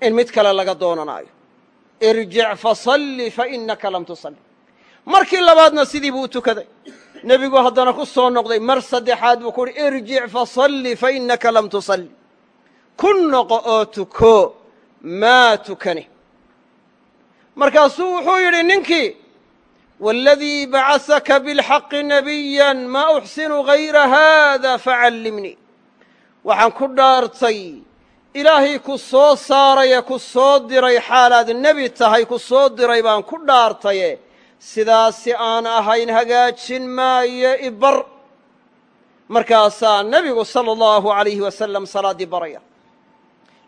Speaker 1: In mid kale laga doonanaayo. Irjic fasalli fainaka lam tusalli. Markii labaadna sidii buu u tukaday nebigu haddana ku soo noqday mar saddexaad buu ku uhi irjic fasalli fainaka lam tusalli. Ku noqo oo tuko maa tukani. Markaasuu wuxuu yidhi ninkii waaladii bacasaka bilxaqi nabiya maa uxsinu gayra haada facallimnii waxaan ku dhaartay ilaahay ku soo saaraye ku soo diray xaalaad nebi tahay ku soo diray baan ku dhaartaye sidaasi aan ahayn hagaajin maayo ibar. Markaasaa nebigu sala allahu alayhi wasalam salaaddii baraya.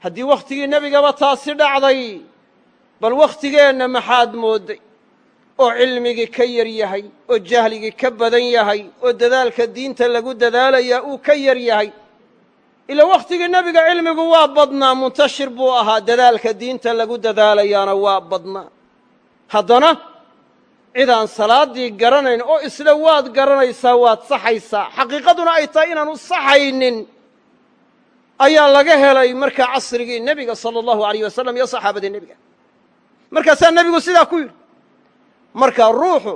Speaker 1: Haddii wakhtigii nebigaba taasi dhacday bal wakhtigeenna maxaad moodday? Oo cilmigii ka yar yahay oo jahligii ka badan yahay oo dadaalka diinta lagu dadaalayaa uu ka yar yahay. Ila wakhtigii nebiga cilmigu waa badnaa muntashir buu ahaa dadaalka diinta lagu dadaalayaana waa badnaa. Haddana cidaan salaaddii garanayn oo isla waad garanaysaa waad saxaysaa. Xaqiiqaduna ay tahay inaanu saxaynin ayaa laga helay markaa casrigii nebiga sala allahu alayh wasalam iyo saxaabadii nebiga. Markaasaa nebigu sidaa ku yidhi markaa ruuxu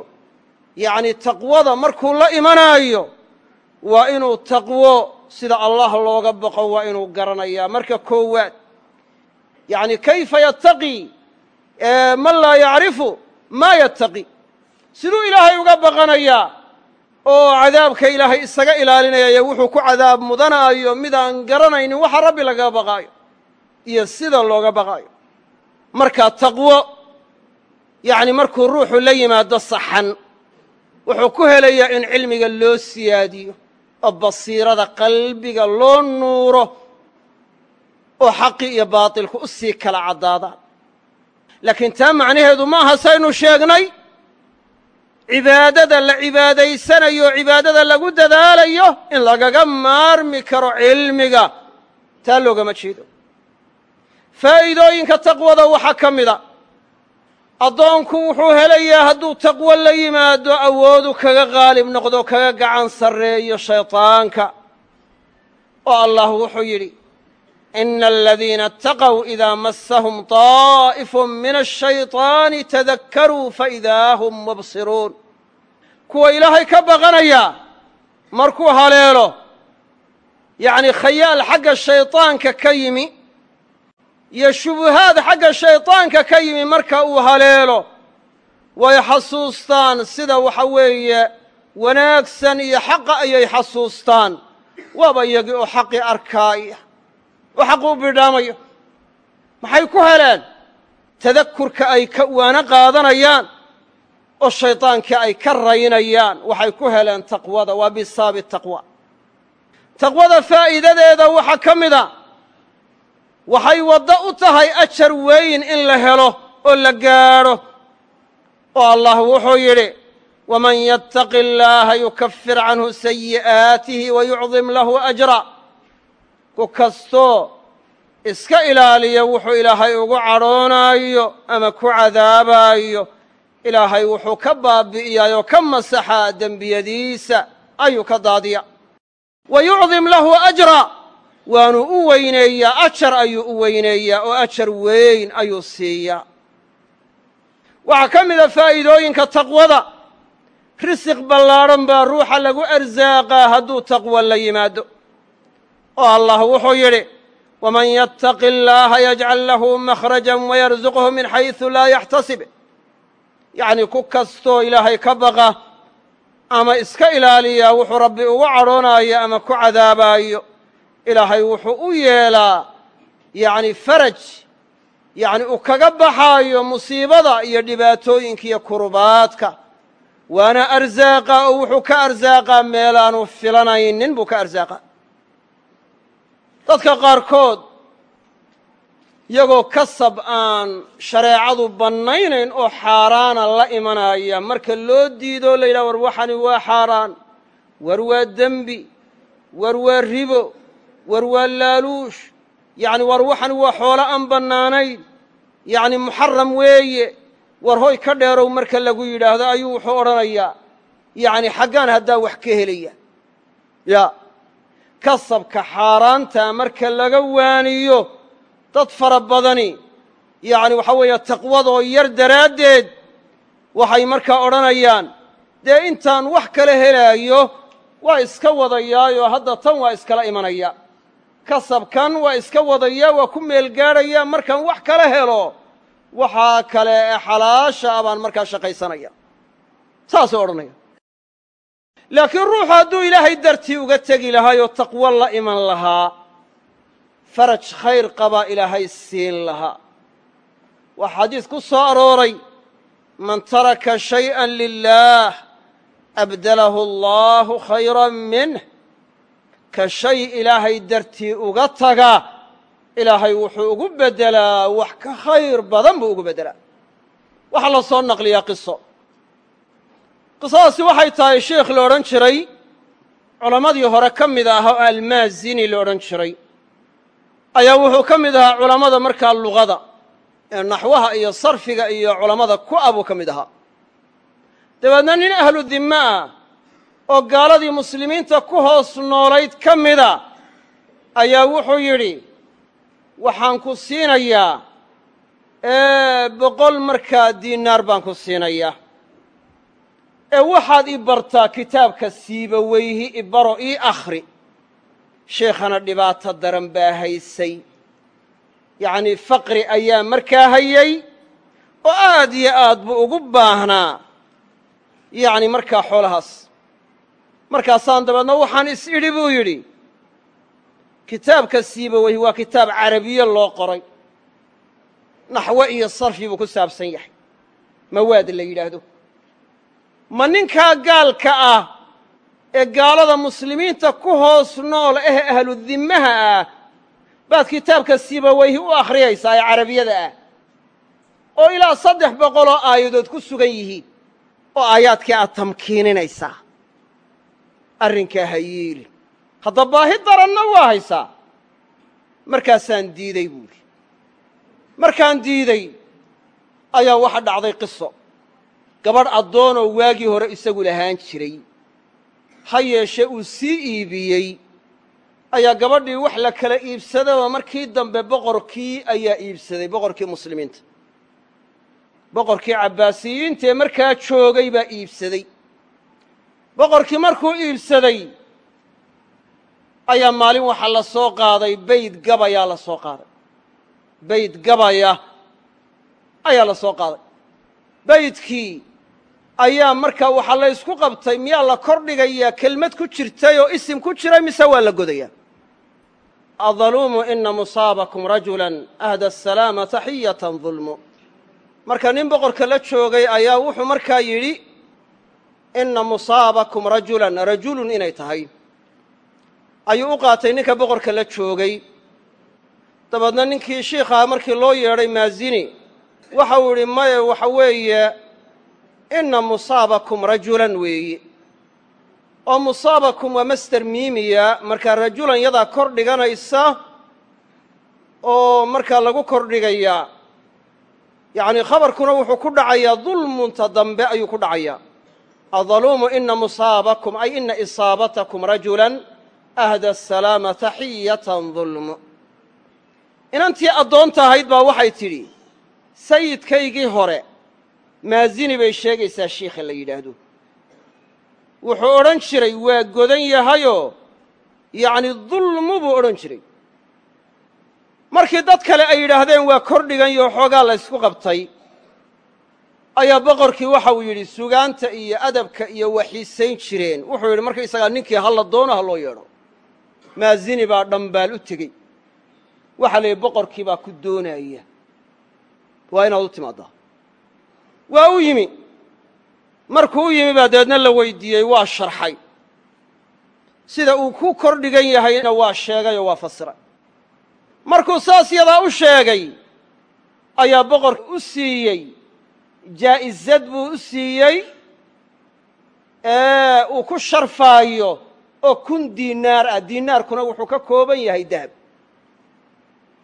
Speaker 1: yacni taqwada markuu la imanaayo waa inuu taqwo sida allah looga boqo waa inuu garanayaa. Marka koowaad yacni kayfa yattaqii man laa yacrifu maa yattaqi siduu ilaahay uga baqanayaa oo cadaabka ilaahay isaga ilaalinaya wuxuu ku cadaab mudanaayo midaan garanaynin waxa rabbi laga baqaayo iyo sida looga baqaayo. Markaa taqwo yacni markuu ruuxu la yimaado saxan wuxuu ku helayaa in cilmiga loo siyaadiyo oo basiirada qalbiga loo nuuro oo xaqi iyo baatilku u sii kala caddaadaan laakiin taa macnaheedu ma aha saynu sheegnay cibaadada la cibaadaysanayo cibaadada lagu dadaalayo in lagaga maarmi karo cilmiga. Taa loogama jeedo. Faa'iidooyinka taqwada waxaa ka mida addoonku wuxuu helayaa hadduu taqwo la yimaado awoodu kaga qaalib noqdo kaga gacan sarreeyo shayطaanka oo allah wuxuu yidhi ina aladiina اtaqow idaa masahum طaa'ifu min الshayطaani tadakkaruu faidaa hum mubsiruun kuwa ilaahay ka baqanaya markuu haleelo yacni khayaal xagga shayطaanka ka yimi iyo shubuhaad xagga shayطaanka ka yimi marka uu haleelo way xasuustaan sida waxa weeye wanaagsan iyo xaqa ayay xasuustaan waaba iyagii oo xaqii arkaaya oo xaqu u bidhaamayo maxay ku heleen? Tadakurka ay ka waana qaadanayaan oo shaydaankii ay ka raynayaan. Waxay ku heleen taqwada waa bisaabi taqwa. Taqwada faa'iidadeeda waxaa ka mida waxay waddo u tahay ajar weyn in la helo oo la gaadho. Oo allah wuxuu yidhi waman yattaqi illaaha yukafir canhu sayi'aatihi wayucdim lahu ajra ku kastoo iska ilaaliya wuxuu ilaahay ugu cadhoonaayo ama ku cadaabaayo. Ilaahay wuxuu ka baabi'iyaayoo ka masaxaa dembiyadiisa ayuu ka daadiya. Wa yucdim lahu ajra waanu u weyneeyaa ajar ayuu u weyneeyaa oo ajar weyn ayuu siiyaa. Waxaa ka mida faa'iidooyinka taqwada. Risiq ballaadhan baa ruuxa lagu arsaaqaa hadduu taqwo la yimaado oo allah wuxuu yidhi waman yattaqi allaaha yajcal lahu makhrajan wayarzuqhu min xaysu laa yaxtasib yacnii ku kastoo ilaahay ka baqa ama iska ilaaliyaa wuxuu rabbi ugu cadhoonaayo ama ku cadaabaayo ilaahay wuxuu u yeelaa yacni faraj yacni uu kaga baxaayo musiibada iyo dhibaatooyinka iyo kurubaadka. Waana arsaaqa oo wuxuu ka arsaaqaa meelaanu filanaynin buu ka arsaaqaa dadka qaarkood iyagoo kasab aan shareecadu bannaynayn oo xaaraana la imanaya marka loo diidoo la yidhaha war waxani waa xaaraan. War waa dembi. War waa ribo. War waa laaluush. Yacni war waxani waa xoolo aan bannaanayn. Yacni muxaram weeye. War hoy ka dheerow marka lagu yidhaahdo ayuu wuxuu odhanayaa. Yacni xaggaan haddaa wax ka helaya. Ya kasabka xaaraantaa marka laga waaniyo dad fara badani yacni waxaa weeye taqwadoo yar daraaddeed waxay markaa odhanayaan. Dee intaan wax kala helaayo waa iska wadayaayoo hadda tan waa iskala imanaya. Kasabkan waa iska wadayaa waa ku meelgaadhayaa markaan wax kala helo waxaa kale ee xalaasha a baan markaa shaqaysanaya. Saasuu odhanaya laakiin ruuxu hadduu ilaahay dartii uga tegi lahaayoo taqwo la iman lahaa faraj khayr qabaa ilaahay siin lahaa. Waa xadiis ku soo arooray man taraka shayئa lilaah abdalahu allaahu khayra minh ka shay ilaahay dartii uga taga ilaahay wuxuu ugu beddelaa wax ka khayr badan buu ugu beddelaa. Waxaa la soo naqliyaa qiso qisadaasi waxay tahay sheikh la odhan jiray culammadii hore ka mid ah oo almaazini la odhan jiray. Ayaa wuxuu ka mid ahaa culammada markaa luqada ee naxwaha iyo sarfiga iyo culammada ku ah buu ka mid ahaa. Dabeedna nin ahlu dimme ah oo gaaladii muslimiinta ku hoos noolayd ka mida ayaa wuxuu yidhi waxaan ku siinayaa boqol markaa diinaar baan ku siinayaa ee waxaad i bartaa kitaabka siibaweyhi i baro ii akhri. Sheekhana dhibaato daran baa haysay. Yacnii faqri ayaa markaa hayay oo aad iyo aad buu ugu baahnaa. Yacni markaa xoolahaas. Markaasaan dabeedna waxaan is idhi buu yidhi kitaabka siibaweyhi waa kitaab carabiye loo qoray. Naxwo iyo sarfi buu ku saabsan yahay. Mawaad la yidhaahdo ma ninkaa gaalka ah ee gaalada muslimiinta ku hoos nool eh ahlu dimmaha ah baad kitaabka siibaweyhi u akhriyaysaa ee carabiyada ah oo ilaa saddex boqoloo aayadood ku sugan yihiin oo aayaadkii aad tamkiininaysaa. Arrinkaa ha yeelin hadda baahi daranna waa haysaa. Markaasaan diiday buuhi markaan diiday ayaa waxa dhacday qiso gabadh addoonoo waagii hore isagu lahaan jiray. Ha yeeshe uu sii iibiyey. Ayaa gabadhii wax la kala iibsadaba markii dambe boqorkii ayaa iibsaday boqorkii muslimiinta. Boqorkii cabbaasiyiinta ee markaa joogay baa iibsaday. Boqorkii markuu iibsaday ayaa maalin waxaa la soo qaaday bayd gabayaa la soo qaaday. Bayd gabaya ayaa la soo qaaday. Baydkii ayaa markaa waxaa la ysku qabtay miyaa la kor dhigayaa kelmad ku jirtay oo isim ku jiray mise waa la godayaa? Addaluumu ina musaabakum rajulan ahda asalaama taxiyatan dulmu marka nin boqorka la joogay ayaa wuxuu markaa yidhi inna musaabakum rajulan rajulun inay tahay. Ayuu u qaatay ninka boqorka la joogay. Dabeedna ninkii shiikhaa markii loo yeedhay maazini waxa uu yidhi maye waxa weeye inna musaabakum rajulan weeye oo musaabakum waa master miimiya. Markaa rajulan yadaa kor dhiganaysa oo markaa lagu kor dhigayaa yacni khabarkuna wuxuu ku dhacayaa dulmunta dambe ayuu ku dhacayaa adaluumu ina musaabakum ay ina isaabatakum rajulan ahda asalaama taxiyatan dulmu. Inantii addoonta ahayd baa waxay tidhi sayidkaygii hore maazini bay sheegaysaa shiikha la yidhaahdo. Wuxuu odhan jiray waa godan yahayoo yacni dulmu buu odhan jiray. Markii dad kale ay yidhaahdeen waa kordhigan yo xoogaa la ysku qabtay. Ayaa boqorkii waxa uu yidhi sugaanta iyo adabka iyo waxiisayn jireen. Wuxuu yidhi markaysagaa ninkii ha la doono ha loo yeedho. Maazini baa dhambaal u tegey. Waxaa la yidhi boqorkii baa ku doonaya waa inaad u timaaddaa waa u yimi. Markuu u yimi baa dabeedna la weydiiyey waa sharxay. Sida uu ku kordhigan yahayna waa sheegay oo waa fasiray markuu saas yadaa u sheegay ayaa boqorka u siiyey. Jaa'izad buu u siiyey ee uu ku sharfaayo oo kun diinaar ah. Diinaarkuna wuxuu ka kooban yahay dahab.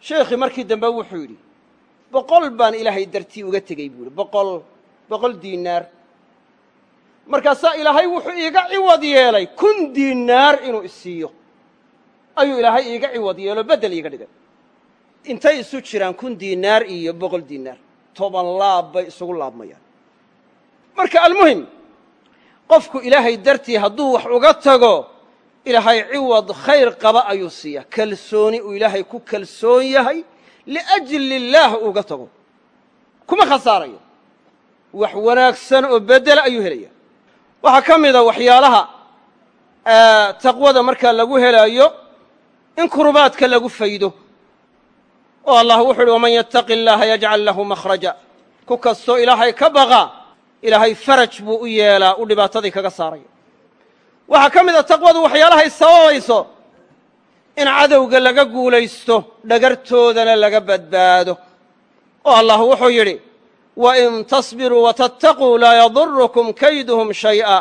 Speaker 1: Sheekhii markii dambe wuxuu yidhi boqol baan ilaahay dartii uga tegey buu yidhi. Boqol boqol diinaar. Markaasaa ilaahay wuxuu iiga ciwad yeelay kun diinaar inuu isiiyo. Ayuu ilaahay iiga ciwad yeelo beddel iiga dhigay. Intay isu jiraan kun diinaar iyo boqol diinaar. Toban laab bay isugu laabmayaan. Marka almuhim qofku ilaahay dartii hadduu wax uga tago ilaahay ciwad khayr qaba ayuu siiya kalsooni uu ilaahay ku kalsoon yahay liajli illaah uga tago. Kuma khasaarayo wax wanaagsan oo beddela ayuu helaya waxaa ka mida waxyaalaha taqwada markaa lagu helaayo in kurubaadka lagu faydo. Oo allah wuxuu uhi waman yattaqi illaaha yajcal lahu makhraja. Ku kastoo ilaahay ka baqa ilaahay faraj buu u yeelaa u dhibaatadii kaga saaraya waxaa ka mid a taqwadu waxyaalahay sababayso in cadowga laga guulaysto dhagartoodana laga badbaado. Oo allah wuxuu yidhi wain tasbiruu watattaquu laa yadurukum kayduhum shay'a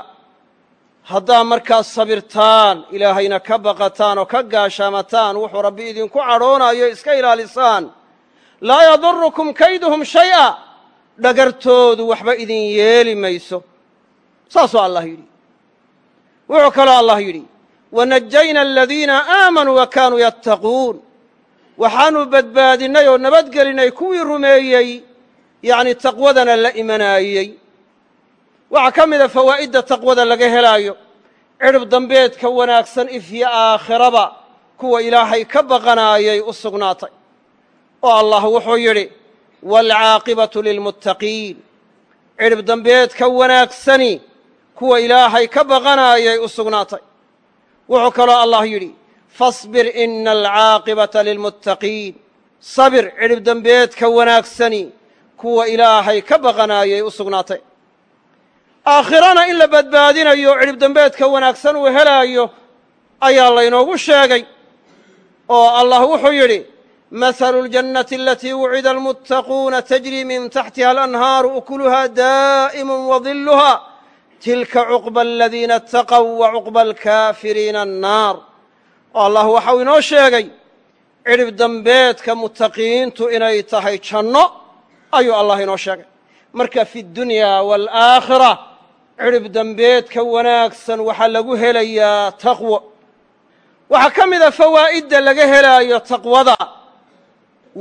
Speaker 1: haddaa markaas sabirtaan ilaahayna ka baqataan oo ka gaashaamataan wuxuu rabbi idinku cadhoonayo iska ilaalisaan. Laa yadurukum kayduhum shay'a. Dhagartoodu waxba idin yeeli mayso. Saasuu allah yidhi. Wuxuu kaloo allah yidhi wanajayna aladiina aamanuu wa kaanuu yattaquun. Waxaanu badbaadinnay oo nabadgelinay kuwii rumeeyey yacni taqwadana la imanaayey. Waxaa ka mida fawaa'idda taqwada laga helaayo cidhib dambeedka wanaagsan ifyo aakhiraba kuwa ilaahay ka baqanaayay u sugnaatay. Oo allah wuxuu yidhi waalcaaqibatu lilmuttaqiin cidhib dambeedka wanaagsani kuwa ilaahay ka baqanaayay u sugnaatay. Wuxuu kaloo allah yidhi fasbir ina alcaaqibata lilmuttaqiin sabir cidhib dembeedka wanaagsani kuwa ilaahay ka baqanaayay u sugnaatay. Aakhirana in la badbaadinayo cidhib dembeedka wanaagsan uu helaayo ayaa laynoogu sheegay oo allah wuxuu yidhi mahalu اljannati alatii wucida almuttaquuna tajri min taxtiha alanhaaru ukuluha daa'imu wadiluha tilka cuqba aladiina ataqow wa cuqba alkaafiriina annaar. Oo allah waxau inoo sheegay cidhib dembeedka muttaqiintu inay tahay janno ayuu allah inoo sheegay. Marka fi اdunyaa waalaakhira cidhib dembeedka wanaagsan waxaa lagu helayaa taqwo. Waxaa ka mida fawaa'idda laga helaayo taqwada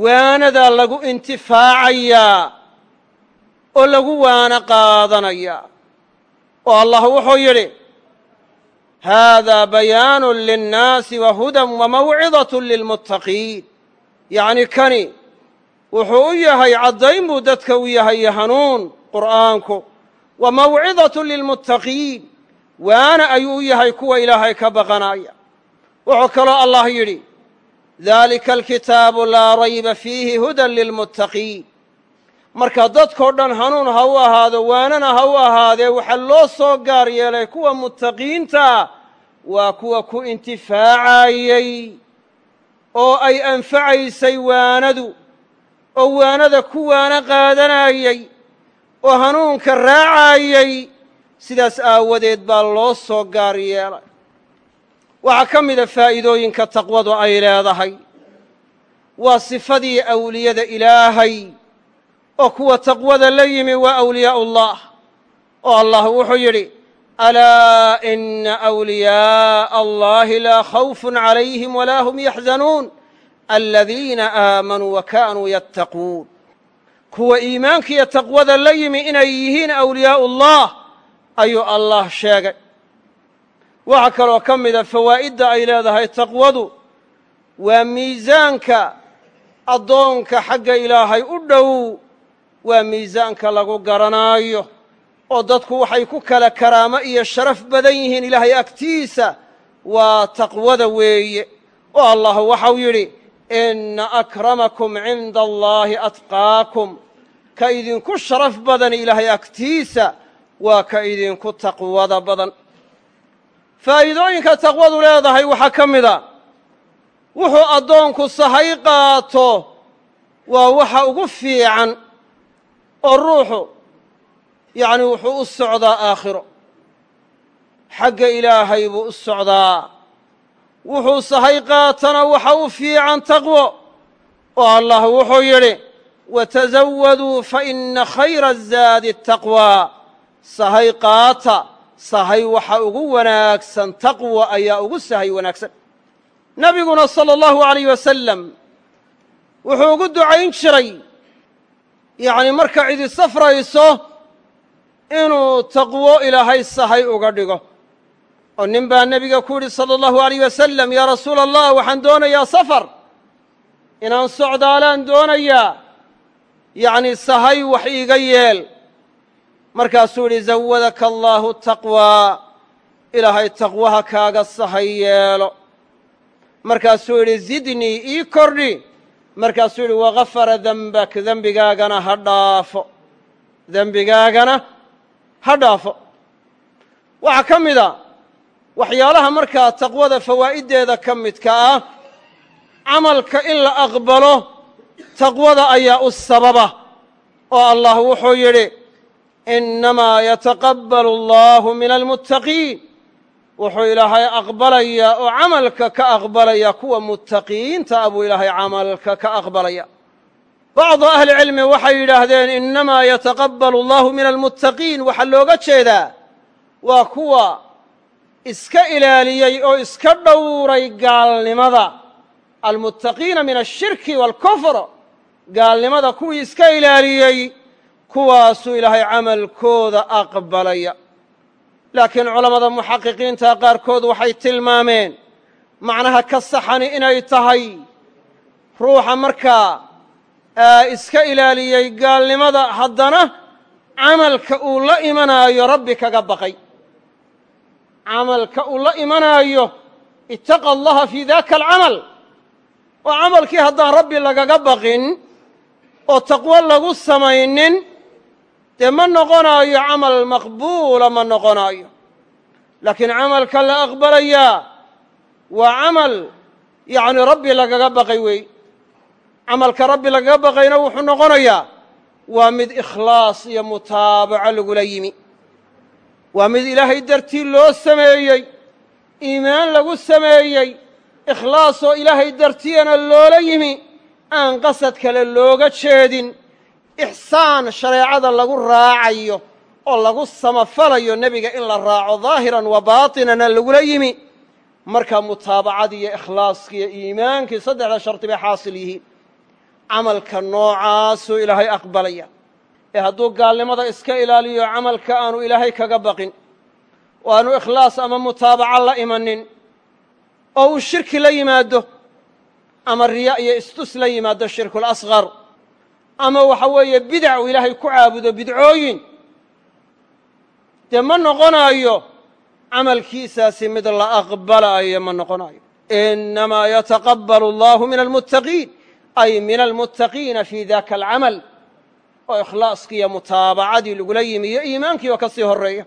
Speaker 1: waanadaa lagu intifaacayaa oo lagu waano qaadanayaa oo allah wuxuu yidhi haadaa bayaanu linnaasi wa hudan wa mawcidaة lilmuttaqiin. Yacni kani wuxuu u yahay caddayn buu dadka u yahay hanuun qur'aanku. Wa mawcidaة lilmuttaqiin. Waana ayuu u yahay kuwa ilaahay ka baqanaya. Wuxuu kaloo allah yidhi dalika alkitaabu laa rayba fiihi hudan lilmuttaqiin. Marka dadkoo dhan hanuun ha u ahaado waanana ha u ahaadee waxaa loo soo gaar yeelay kuwa muttaqiintaa waa kuwa ku intifaacayey oo ay anfacaysay waanadu oo waanada ku waano qaadanayey oo hanuunka raacayey sidaas aawadeed baa loo soo gaar yeelay. Waxaa ka mida faa'iidooyinka taqwadu ay leedahay. Waa sifadii awliyada ilaahay oo kuwa taqwada la yimi waa awliyaa'u ullah oo allah wuxuu yidhi alaa ina awliyaaءa allahi laa khawfun calayhim walaa hum yaxzanuun aladiina aamanuu wa kaanuu yattaquun. Kuwa iimaankiiyo taqwada la yimi inay yihiin awliyaa'u ullah ayuu allah sheegay. Waxaa kaloo ka mida fawaa'idda ay leedahay taqwadu waa miisaanka addoonka xagga ilaahay u dhow waa miisaanka lagu garanaayo oo dadku waxay ku kala karaamo iyo sharaf badan yihiin ilaahay agtiisa waa taqwada weeye oo allah waxau yidhi inna akramakum cinda allaahi atqaakum ka idinku sharaf badan ilaahay agtiisa waa ka idinku taqwada badan faa'iidooyinka taqwadu leedahay waxaa ka mid a wuxuu addoonku sahay qaato waa waxa ugu fiican oo ruuxu yacni wuxuu u socdaa aakhiro xagga ilaahay buu u socdaa wuxuu sahay qaatana waxa u fiican taqwo. Oo allah wuxuu yidhi watasawaduu fa ina khayra azaadi taqwaa sahay qaata sahay waxa ugu wanaagsan taqwa ayaa ugu sahay wanaagsan. Nebiguna sala allahu alayh wasalam wuxuu ugu ducayn jiray yacni marka cidi safrayso inuu taqwo ilaahay sahay uga dhigo oo nin baa nebiga ku yidhi sala allahu alayh wasalam yaa rasuula allah waxaan doonayaa safar. Inaan socdaalaan doonayaa yacni sahay wax iiga yeel. Markaasuu yidhi zawadaka allaahu taqwaa ilaahay taqwaha kaaga sahay yeelo. Markaasuu yidhi zidnii ii kordhi. Markaasuu yidhi wagafara dembak dembigaagana ha dhaafo. Dembigaagana ha dhaafo. Waxaa ka mid a waxyaalaha markaa taqwada fawaa'iddeeda ka midka ah camalka in la aqbalo taqwada ayaa u sababa. Oo allah wuxuu yidhi innamaa yataqabbalu allahu min almuttaqiin. Wuxuu ilaahay aqbalayaa oo camalka ka aqbalaya kuwa muttaqiinta a buu ilaahay camalka ka aqbalaya. Bacdu ahli cilmi waxay yidhaahdeen innamaa yataqabbalu allahu min almuttaqiin. Waxaa looga jeedaa waa kuwa iska ilaaliyey oo iska dhowray gaalnimada. Almuttaqiina min ashirki waalkufr gaalnimada kuwii iska ilaaliyey kuwaasuu ilaahay camalkooda aqbalaya. Laakiin culammada muxaqiqiinta qaarkood waxay tilmaameen macnaha ka saxani inay tahay ruuxa markaa iska ilaaliyey gaalnimada haddana camalka uu la imanaayo rabbi kaga baqay camalka uu la imanaayo ittaqa allaha fii daka alcamal. Oo camalkii haddaan rabbi lagaga baqin oo taqwo lagu samaynin dee ma noqonaayo camal maqbuula ma noqonaayo. Laakiin camalka la aqbalayaa waa camal yacni rabbi lagaga baqay weey camalka rabbi lagaga baqayna wuxuu noqonayaa waa mid ikhlaas iyo mutaabaco lagula yimi waa mid ilaahay dartii loo sameeyey iimaan lagu sameeyey ikhlaasoo ilaahay dartiyana loola yimi aan qasad kale looga jeedin. Ixsaan shareecada lagu raacayo oo lagu samafalayo nebiga in la raaco daahiran wa baatinana lagula yimi. Markaa mutaabacadii iyo ikhlaaskii iyo iimaankii saddexda shardi bay xaasil yihiin. Camalka noocaasuu ilaahay aqbalaya ee hadduu gaalnimada iska ilaaliyo camalka aanu ilaahay kaga baqin oo aanu ikhlaas ama mutaabaco la imanin oo uu shirki la yimaado ama riya iyo istus la yimaado shirkulasqar ama waxa weeye bidac uu ilaahay ku caabudo bidcooyin dee ma noqonaayo camalkiisaasi mid la aqbalaayo ma noqonaayo. Innamaa yataqabbalu allahu min almuttaqiin ay min almuttaqiina fii daka alcamal oo ikhlaaskii iyo mutaabacadii lagula yimi iyo iimaankii oo ka sii horreeya.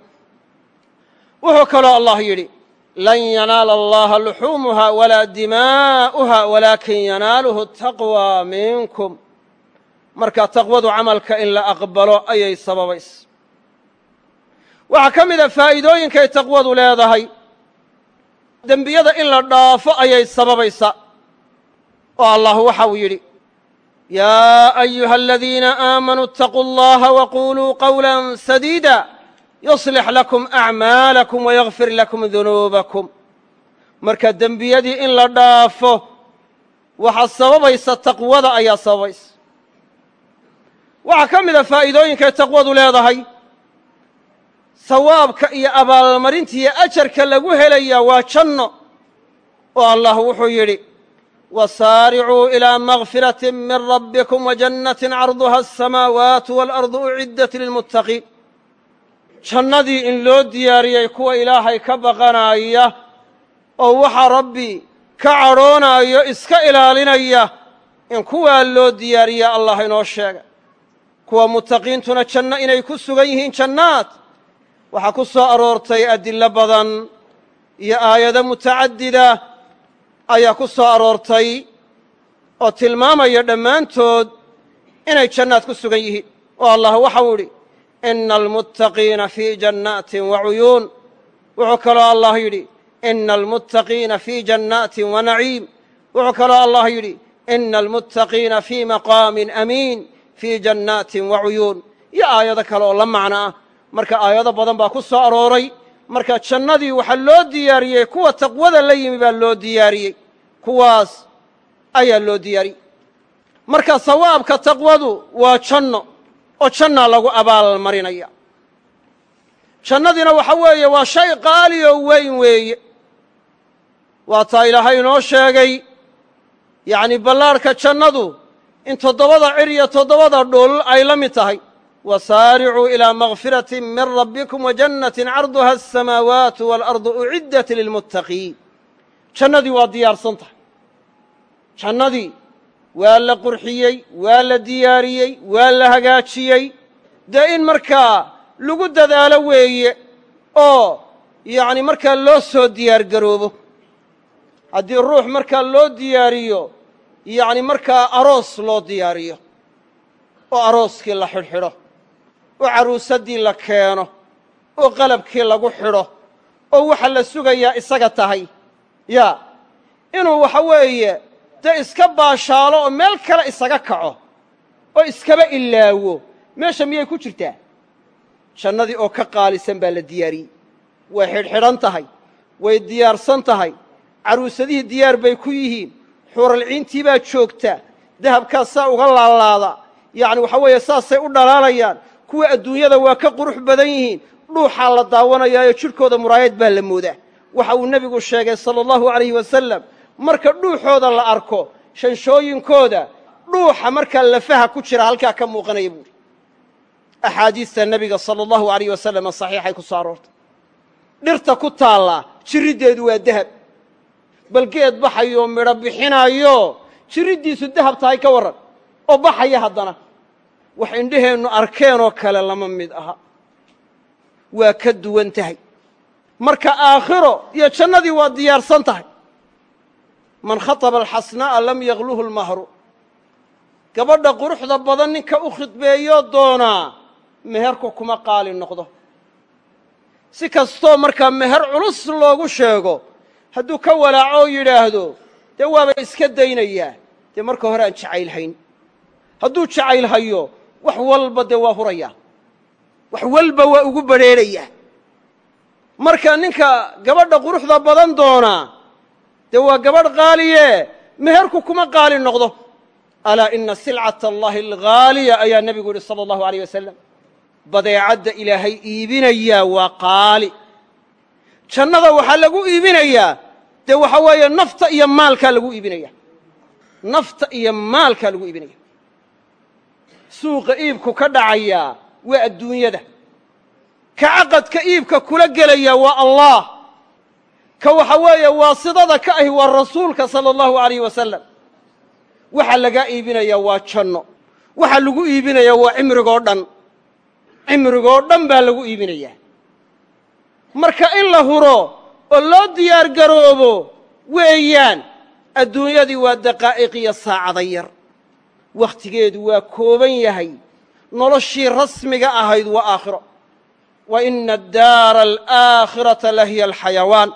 Speaker 1: Wuxuu kaloo allah yidhi lan yanaala allaha luxuumuha walaa dimaa'uha walaakin yanaaluhu taqwى minkum. Marka taqwadu camalka in la aqbalo ayay sababaysa waxaa ka mida faa'iidooyinkay taqwadu leedahay. Dembiyada in la dhaafo ayay sababaysaa. Oo allah waxa uu yidhi yaa ayuha aladiina aamanuu اtaquu اllaha waquluu qawla sadiida yuslix lakum acmaalakum wayagfir lakum dunuubakum marka dembiyadii in la dhaafo waxaa sababaysa taqwada ayaa sababaysa waxaa ka mida faa'iidooyinkay taqwadu leedahay sawaabka iyo abaalmarinta iyo ajarka lagu helayaa waa janno oo allah wuxuu yidhi wasaaricuu ilىa makfirati min rabbikum wajannatin carduha asamaawaatu waalardu uciddat lilmuttaqiin jannadii in loo diyaariyey kuwa ilaahay ka baqanaya oo waxa rabbi ka cadhoonaayo iska ilaalinaya in kuwaa loo diyaariya allah inoo sheega kuwa muttaqiintuna janno inay ku sugan yihiin jannaad waxaa ku soo aroortay adillo badan iyo aayado mutacadida ayaa ku soo aroortay oo tilmaamaya dhammaantood inay jannaad ku sugan yihiin. Oo allah waxau idhi ina almuttaqiina fii jannaatin wa cuyuun wuxuu kaloo allah yidhi ina almuttaqiina fii jannaatin wa naciim. Wuxuu kaloo allah yidhi ina almuttaqiina fii maqaamin amiin fii jannaatin wa cuyuun iyo aayado kale oo la macno ah. Marka aayado badan baa ku soo arooray marka jannadii waxaa loo diyaariyey kuwa taqwada la yimi baa loo diyaariyey. Kuwaas ayaa loo diyaariyey. Marka sawaabka taqwadu waa janno oo jannaa lagu abaalmarinaya jannadiina waxa weeye waa shay qaali oo weyn weeye. Waa taa ilaahay inoo sheegay yacni ballaarhka jannadu in toddobada cir iyo toddobada dhul ay la mid tahay wasaaricuu ilىa makfirati min rabbikum wajannatin carduha asamaawaatu waalardu uciddat lilmuttaqiin jannadii waa diyaarsan tahay jannadii waa la qurxiyey waa la diyaariyey waa la hagaajiyey dee in markaa lagu dadaalo weeye oo yacni markaa loo soo diyaar garoobo haddii ruux markaa loo diyaariyo yacni markaa aroos loo diyaariyo oo arooskii la xidhxidho oo carruusaddii la keeno oo qalabkii lagu xidho oo waxa la sugayaa isaga tahay. Yaa inuu waxa weeye dee iska baashaalo oo meel kale isaga kaco oo iskaba ilaawo meesha miyay ku jirtaa? Jannadii oo ka qaalisan baa la diyaariyey way xidhxidhan tahay way diyaarsan tahay. Carruusadihii diyaar bay ku yihiin. Xuuralciintii baa joogta dahabkaas saa uga laalaada. Yacni waxa weeye saasay u dhalaalayaan kuwa adduunyada waa ka qurux badan yihiin. Dhuuxaa la daawanayaayo jidhkooda muraayad baa la moodaa. Waxa uu nebigu sheegay sala allahu alayhi wasalam marka dhuuxooda la arko shanshooyinkooda dhuuxa markaa lafaha ku jira halkaa ka muuqanaya buuhi axaadiista nebiga sala allahu alayh wasalama saxiixay ku soo aroortay. Dhirta ku taallaa jiriddeedu waa dahab. Bal geed baxayoo midho bixinaayo jiriddiisu dahab tahay ka warran. Oo baxaya haddana wax indhaheennu arkeenoo kale lama mid aha. Waa ka duwan tahay. Marka aakhiro iyo jannadii waa diyaarsan tahay. Man khaطaba alxasnaa'a lam yagluhu lmahru gabadha quruxda badan ninka u khidbeeyoo doonaa meherku kuma qaali noqdo. Si kastoo markaa meher culus loogu sheego hadduu ka walaaco yidhaahdo dee waaba iska daynayaa. Dee marka hore aan jacayl hayn. Hadduu jacayl hayo wax walba dee waa hurayaa wax walba waa ugu badrheerayaa marka ninka gabadha quruxda badan doonaa dee waa gabadh qaaliye meherku kuma qaali noqdo. Alaa ina silcata allahi alghaaliya ayaa nebigu yidhi sala allahu aleyh wasalam badeecadda ilaahay iibinayaa waa qaali. Jannada waxaa lagu iibinayaa dee waxa weeye nafta iyo maalkaa lagu iibinaya. Nafta iyo maalkaa lagu iibinaya suuqa iibku ka dhacayaa waa adduunyada. Ka caqadka iibka kula gelaya waa allah. Ka waxa weeye waasidada ka ahi waa rasuulka sala allahu alayh wasalam waxa lagaa iibinayaa waa janno. Waxa lagu iibinayaa waa cimrigoo dhan. Cimrigoo dhan baa lagu iibinayaa marka in la huro oo loo diyaar garoobo weeyaan adduunyadii waa daqaa'iq iyo saacada yar wakhtigeedu waa kooban yahay. Noloshii rasmiga ahayd waa aakhiro. Wa ina addaara alaakhirata la hiya alxayawaan.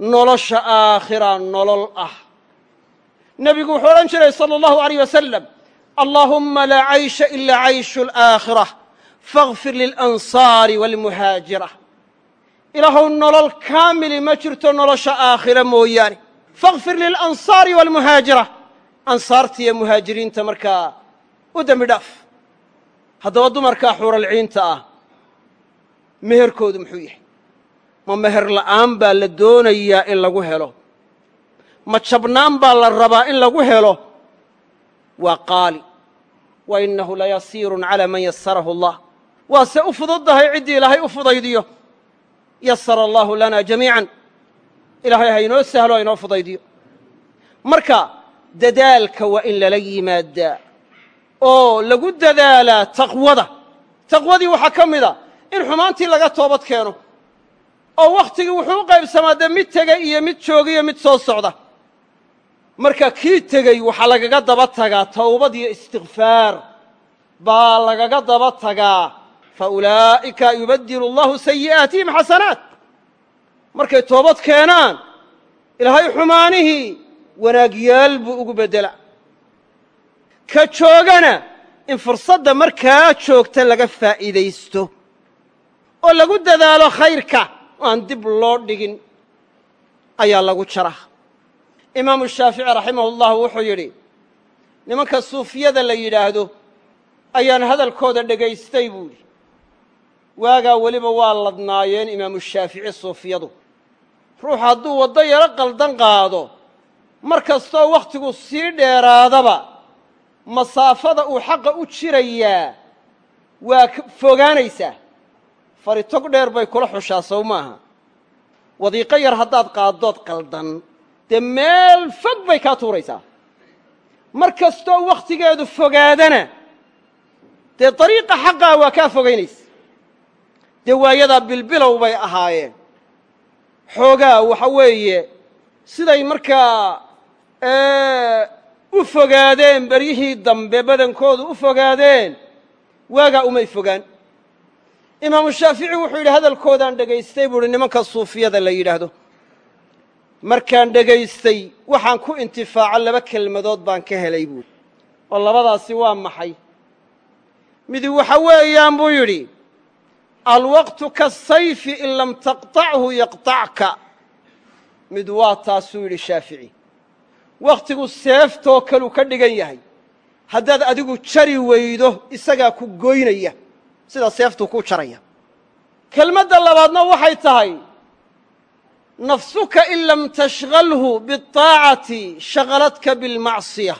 Speaker 1: Nolosha aakhira nolol ah. Nebigu wuxuu odhan jiray sala allahu alayh wasalam allaahumma laa caysha ilaa cayshu alaakhira faغfir lilansaari waalmuhaajira ilaahow nolol kaamili ma jirto nolosha aakhira mooyaane. Faغfir lilansaari waalmuhaajira ansaarta iyo muhaajiriinta markaa u dembi dhaaf. Haddaba dumarkaa xuuralciinta ah meherkoodu muxuu yahay? Ma meher la'aan baa la doonayaa in lagu helo? Ma jabnaan baa la rabaa in lagu helo? Waa qaali. Wa innahu layasiirun calaa man yasarahu allah. Waase u fududdahay ciddii ilaahay u fudaydiyo. Yasara allaahu lana jamiican. Ilaahay ha inoo sahlo ha inoo fudaydiyo. Marka dadaalka waa in lala yimaadaa oo lagu dadaalaa taqwada. Taqwadii waxaa ka mid a in xumaantii laga toobad keeno. Oo wakhtigii wuxuu u qaybsamaa dee mid tegey iyo mid joogiyo mid soo socda. Marka kii tegey waxaa lagaga daba tagaa towbad iyo istikfaar baa lagaga daba tagaa fa ulaa'ika yubadilu allahu sayi'aatihim xasanaat markay toobad keenaan ilaahay xumaanihii wanaagyaal buu ugu beddela. Ka joogana in fursadda markaa joogta laga faa'iidaysto oo lagu dadaalo khayrka oo aan dib loo dhigin ayaa lagu jara. Imaamu shaafici raximahullahu wuxuu yidhi nimanka suufiyada la yidhaahdo ayaan hadalkooda dhegaystay buu yidhi. Waagaa weliba waa ladnaayeen imaamu shaafici suufiyadu. Ruux hadduu waddo yaro qaldan qaado mar kastoo wakhtigu sii dheeraadaba masaafada uu xaqa u jirayaa waa fogaanaysaa fari tog dheer bay kula xushaa sow maaha wadiiqo yar haddaad qaaddood qaldan dee meel fog bay kaa tuuraysaa. Mar kastoo wakhtigeedu fogaadana dee dariiqa xaqaa waa kaa fogaynaysa. Dee waayadaa bilbilow bay ahaayeen. Xoogaa waxa weeye siday markaa u fogaadeen beryihii dambe badankoodu u fogaadeen. Waagaa umay fogaan. Imaamu shaafici wuxuu yidhi hadalkoodaan dhegaystay buu uhi nimanka suufiyada la yidhaahdo. Markaan dhegaystay waxaan ku intifaaco laba kelmadood baan ka helay buuhi oo labadaasi waa maxay? Midi waxa weeyaan buu yidhi alwaqtu kasayfi in lam taqطachu yaqطacka mid waa taasuu yidhi shaafici wakhtigu seeftoo kaluu ka dhigan yahay haddaad adigu jari weydo isagaa ku goynaya sida seeftuu ku jaraya kelmadda labaadna waxay tahay nafsuka in lam tashgalhu biاطaacati shaqaladka biاlmacsiya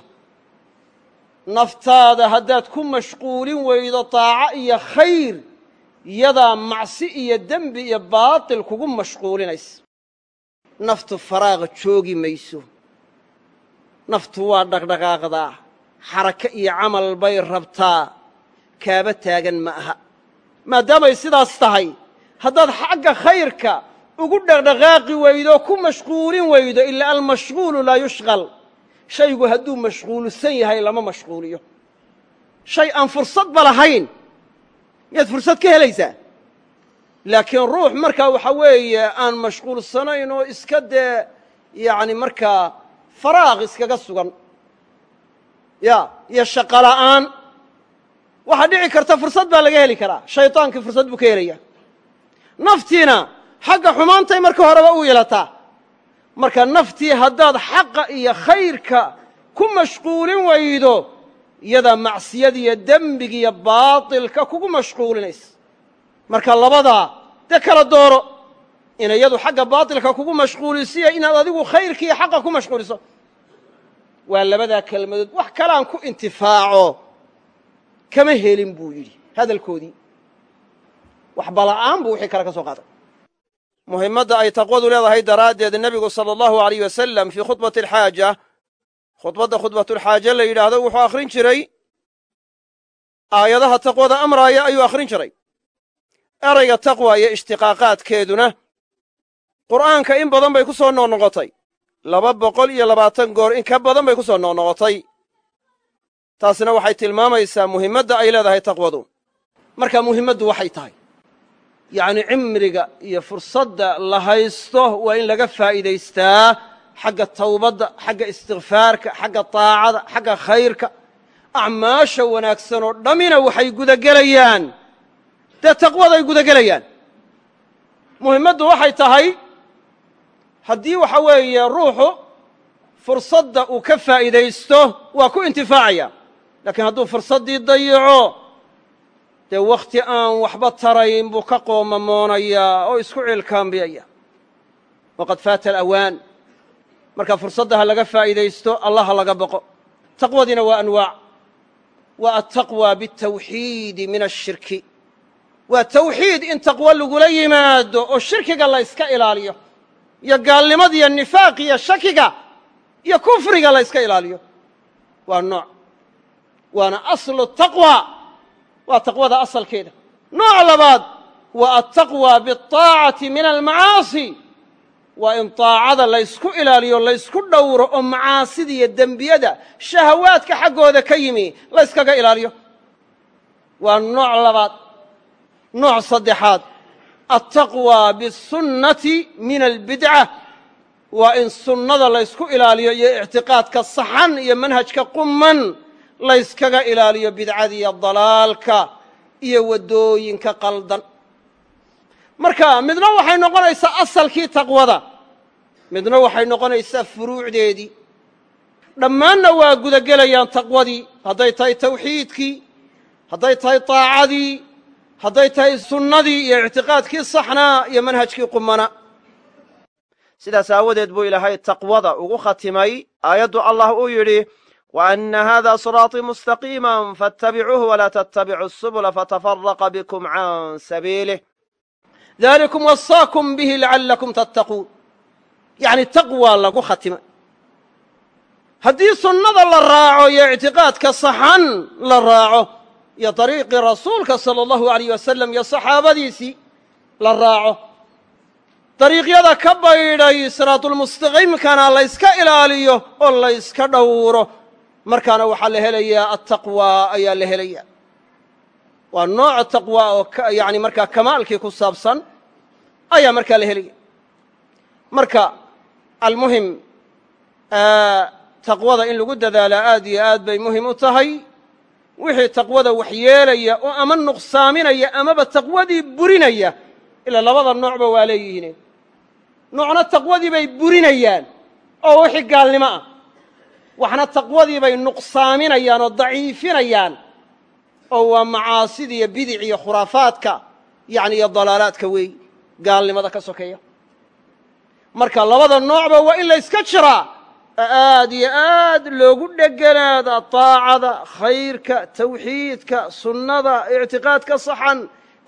Speaker 1: naftaada haddaad ku mashquulin weydo طaaco iyo khayr yadaa macsi iyo dembi iyo baatil kugu mashquulinaysa naftu faraaqa joogi mayso naftu waa dhaqdhaqaaqdaa. Xarake iyo camal bay rabtaa. Kaaba taagan ma aha. Maadaamay sidaas tahay haddaad xagga khayrka ugu dhaqdhaqaaqi weydo ku mashquulin weydo ilaa almashquulu laa yushqal. Shaygu hadduu mashquulsan yahay lama mashquuliyo. Shay aan fursadba lahayn. Miyaad fursad ka helaysaa. Laakiin ruux markaa waxa weeye aan mashquulsanayn oo iska dee yacni markaa faraaq iskaga sugan. Ya iyo shaqo la'aan. Waxaa dhici karta fursad baa laga heli karaa. Shaydaankii fursad buu ka helaya naftiina xagga xumaantay marka horeba u yeelataa. Marka naftii haddaad xaqa iyo khayrka ku mashquulin weydo iyadaa macsiyadiiyo dembigiiyo baatilka kugu mashquulinaysa. Marka labadaa dee kala dooro in iyadu xagga baatilka kugu mashquulisiya inaad adigu khayrkiiyo xaqa ku mashquuliso. Waa labadaa kelmadood. Wax kaleaan ku intifaaco kama helin buu yidhi hadalkoodii. Waxbala'aan buu wixii kale ka soo qaaday. Muhimmadda ay taqwadu leedahay daraaddeed nebigu sala allahu alayh wasalam fii khudbati alxaaja khudbadda khudbatulxaaje la yidhaahdo wuxuu akhrin jiray aayadaha taqwada amraaya ayuu akhrin jiray. Erayga taqwa iyo ishtiqaaqaadkeeduna qur'aanka in badan bay ku soo noqnoqotay. Laba boqol iyo labaatan goor in ka badan bay ku soo noqnoqotay. Taasina waxay tilmaamaysaa muhimmadda ay leedahay taqwadu. Marka muhimmaddu waxay tahay yacni cimriga iyo fursadda la haysto waa in laga faa'iidaystaa xagga tawbadda xagga istikfaarka xagga taacada xagga khayrka. Acmaasha wanaagsan oo dhammina waxay gudagelayaan. Dee taqwaday gudagelayaan. Muhimmaddu waxay tahay haddii waxa weeye ruuxu fursadda uu ka faa'iidaysto waa ku intifaacaya. Laakiin hadduu fursaddii dayico dee wakhti aan waxba tarayn buu ka qoomamoonayaa oo isku ciilkaambiyaya waqad faata alawaan. Marka fursadda ha laga faa'iidaysto allah ha laga boqo. Taqwadiina waa anwaac. Waa altaqwa biاtawxiidi min ashirki waa tawxiid in taqwo lagula yimaado oo shirkiga la yska ilaaliyo iyo gaalnimada iyo nifaaq iyo shakiga iyo kufriga la yska ilaaliyo. Waa nooc. Waana aslu taqwa. Waa taqwada asalkeeda. Nooc labaad waa altaqwa biاطaacati min almacaasi. Waa in taacada laysku ilaaliyo laysku dhowro oo macaasida iyo dembiyada shahawaadka xaggooda ka yimi layskaga ilaaliyo. Waa nooc labaad. Nooc saddexaad altaqwa bisunnati min albidca waa in sunnada laysku ilaaliyo iyo ictiqaadka saxan iyo manhajka quman layskaga ilaaliyo bidcada iyo dalaalka iyo waddooyinka qaldan. Marka midna waxay noqonaysaa asalkii taqwada midna waxay noqonaysaa furuucdeedii. Dhammaanna waa gudagelayaan taqwadii. Hadday tahay tawxiidkii hadday tahay taacadii hadday tahay sunnadii iyo ictiqaadkii saxnaa iyo manhajkii qumana sidaas aawadeed buu ilaahay taqwada ugu khatimay. Aayaddu allah uu yidhi wa anna haada siraaطii mustaqiima faatabicuuh walaa tattabicu subula fatafaraqa bikum can sabiilih dalikum wasaakum bihi lacalakum tattaquun yacni taqwa lagu khatimay. Haddii sunnada la raaco iyo ictiqaadka saxan la raaco iyo dariiqii rasuulka sala allahu alayh wasalam iyo saxaabadiisii la raaco. Dariiqyada ka baydhay siraatulmustaqiimkana layska ilaaliyo oo layska dhowro. Markaana waxaa la helayaa attaqwaa ayaa la helaya waa nooc taqwa oo yani markaa kamaalkii ku saabsan ayaa markaa la helaya marka almuhim taqwada in lagu dadaalaa aad iyo aad bay muhiim u tahay wixii taqwada waxyeelaya oo ama nuqsaaminaya amaba taqwadii burinaya ilaa labada noocba waa leeyihiine noocna taqwadii bay burinayaan oo wixii gaalnimo ah. Waxna taqwadii bay nuqsaaminayaan oo daciifinayaan oo waa macaasida iyo bidic iyo khuraafaadka yani iyo dalaalaadka weey gaalnimada ka sokeeya. Marka labada noocba waa in layska jiraa aad iyo aad loogu dheganaada taacada khayrka tawxiidka sunnada ictiqaadka saxan.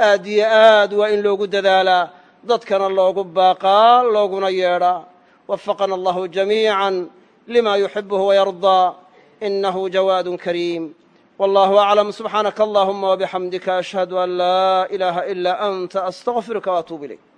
Speaker 1: Aad iyo aad waa in loogu dadaalaa dadkana loogu baaqaa looguna yeedhaa wafaqana allahu jamiica lima yuxibuhu wayardaa inahu jawaad kariim. Wallahu aclam. Subxaanaka allahuma wabixamdika ashhadu an laa ilaaha ila anta astaqfiruka waatuub ilayk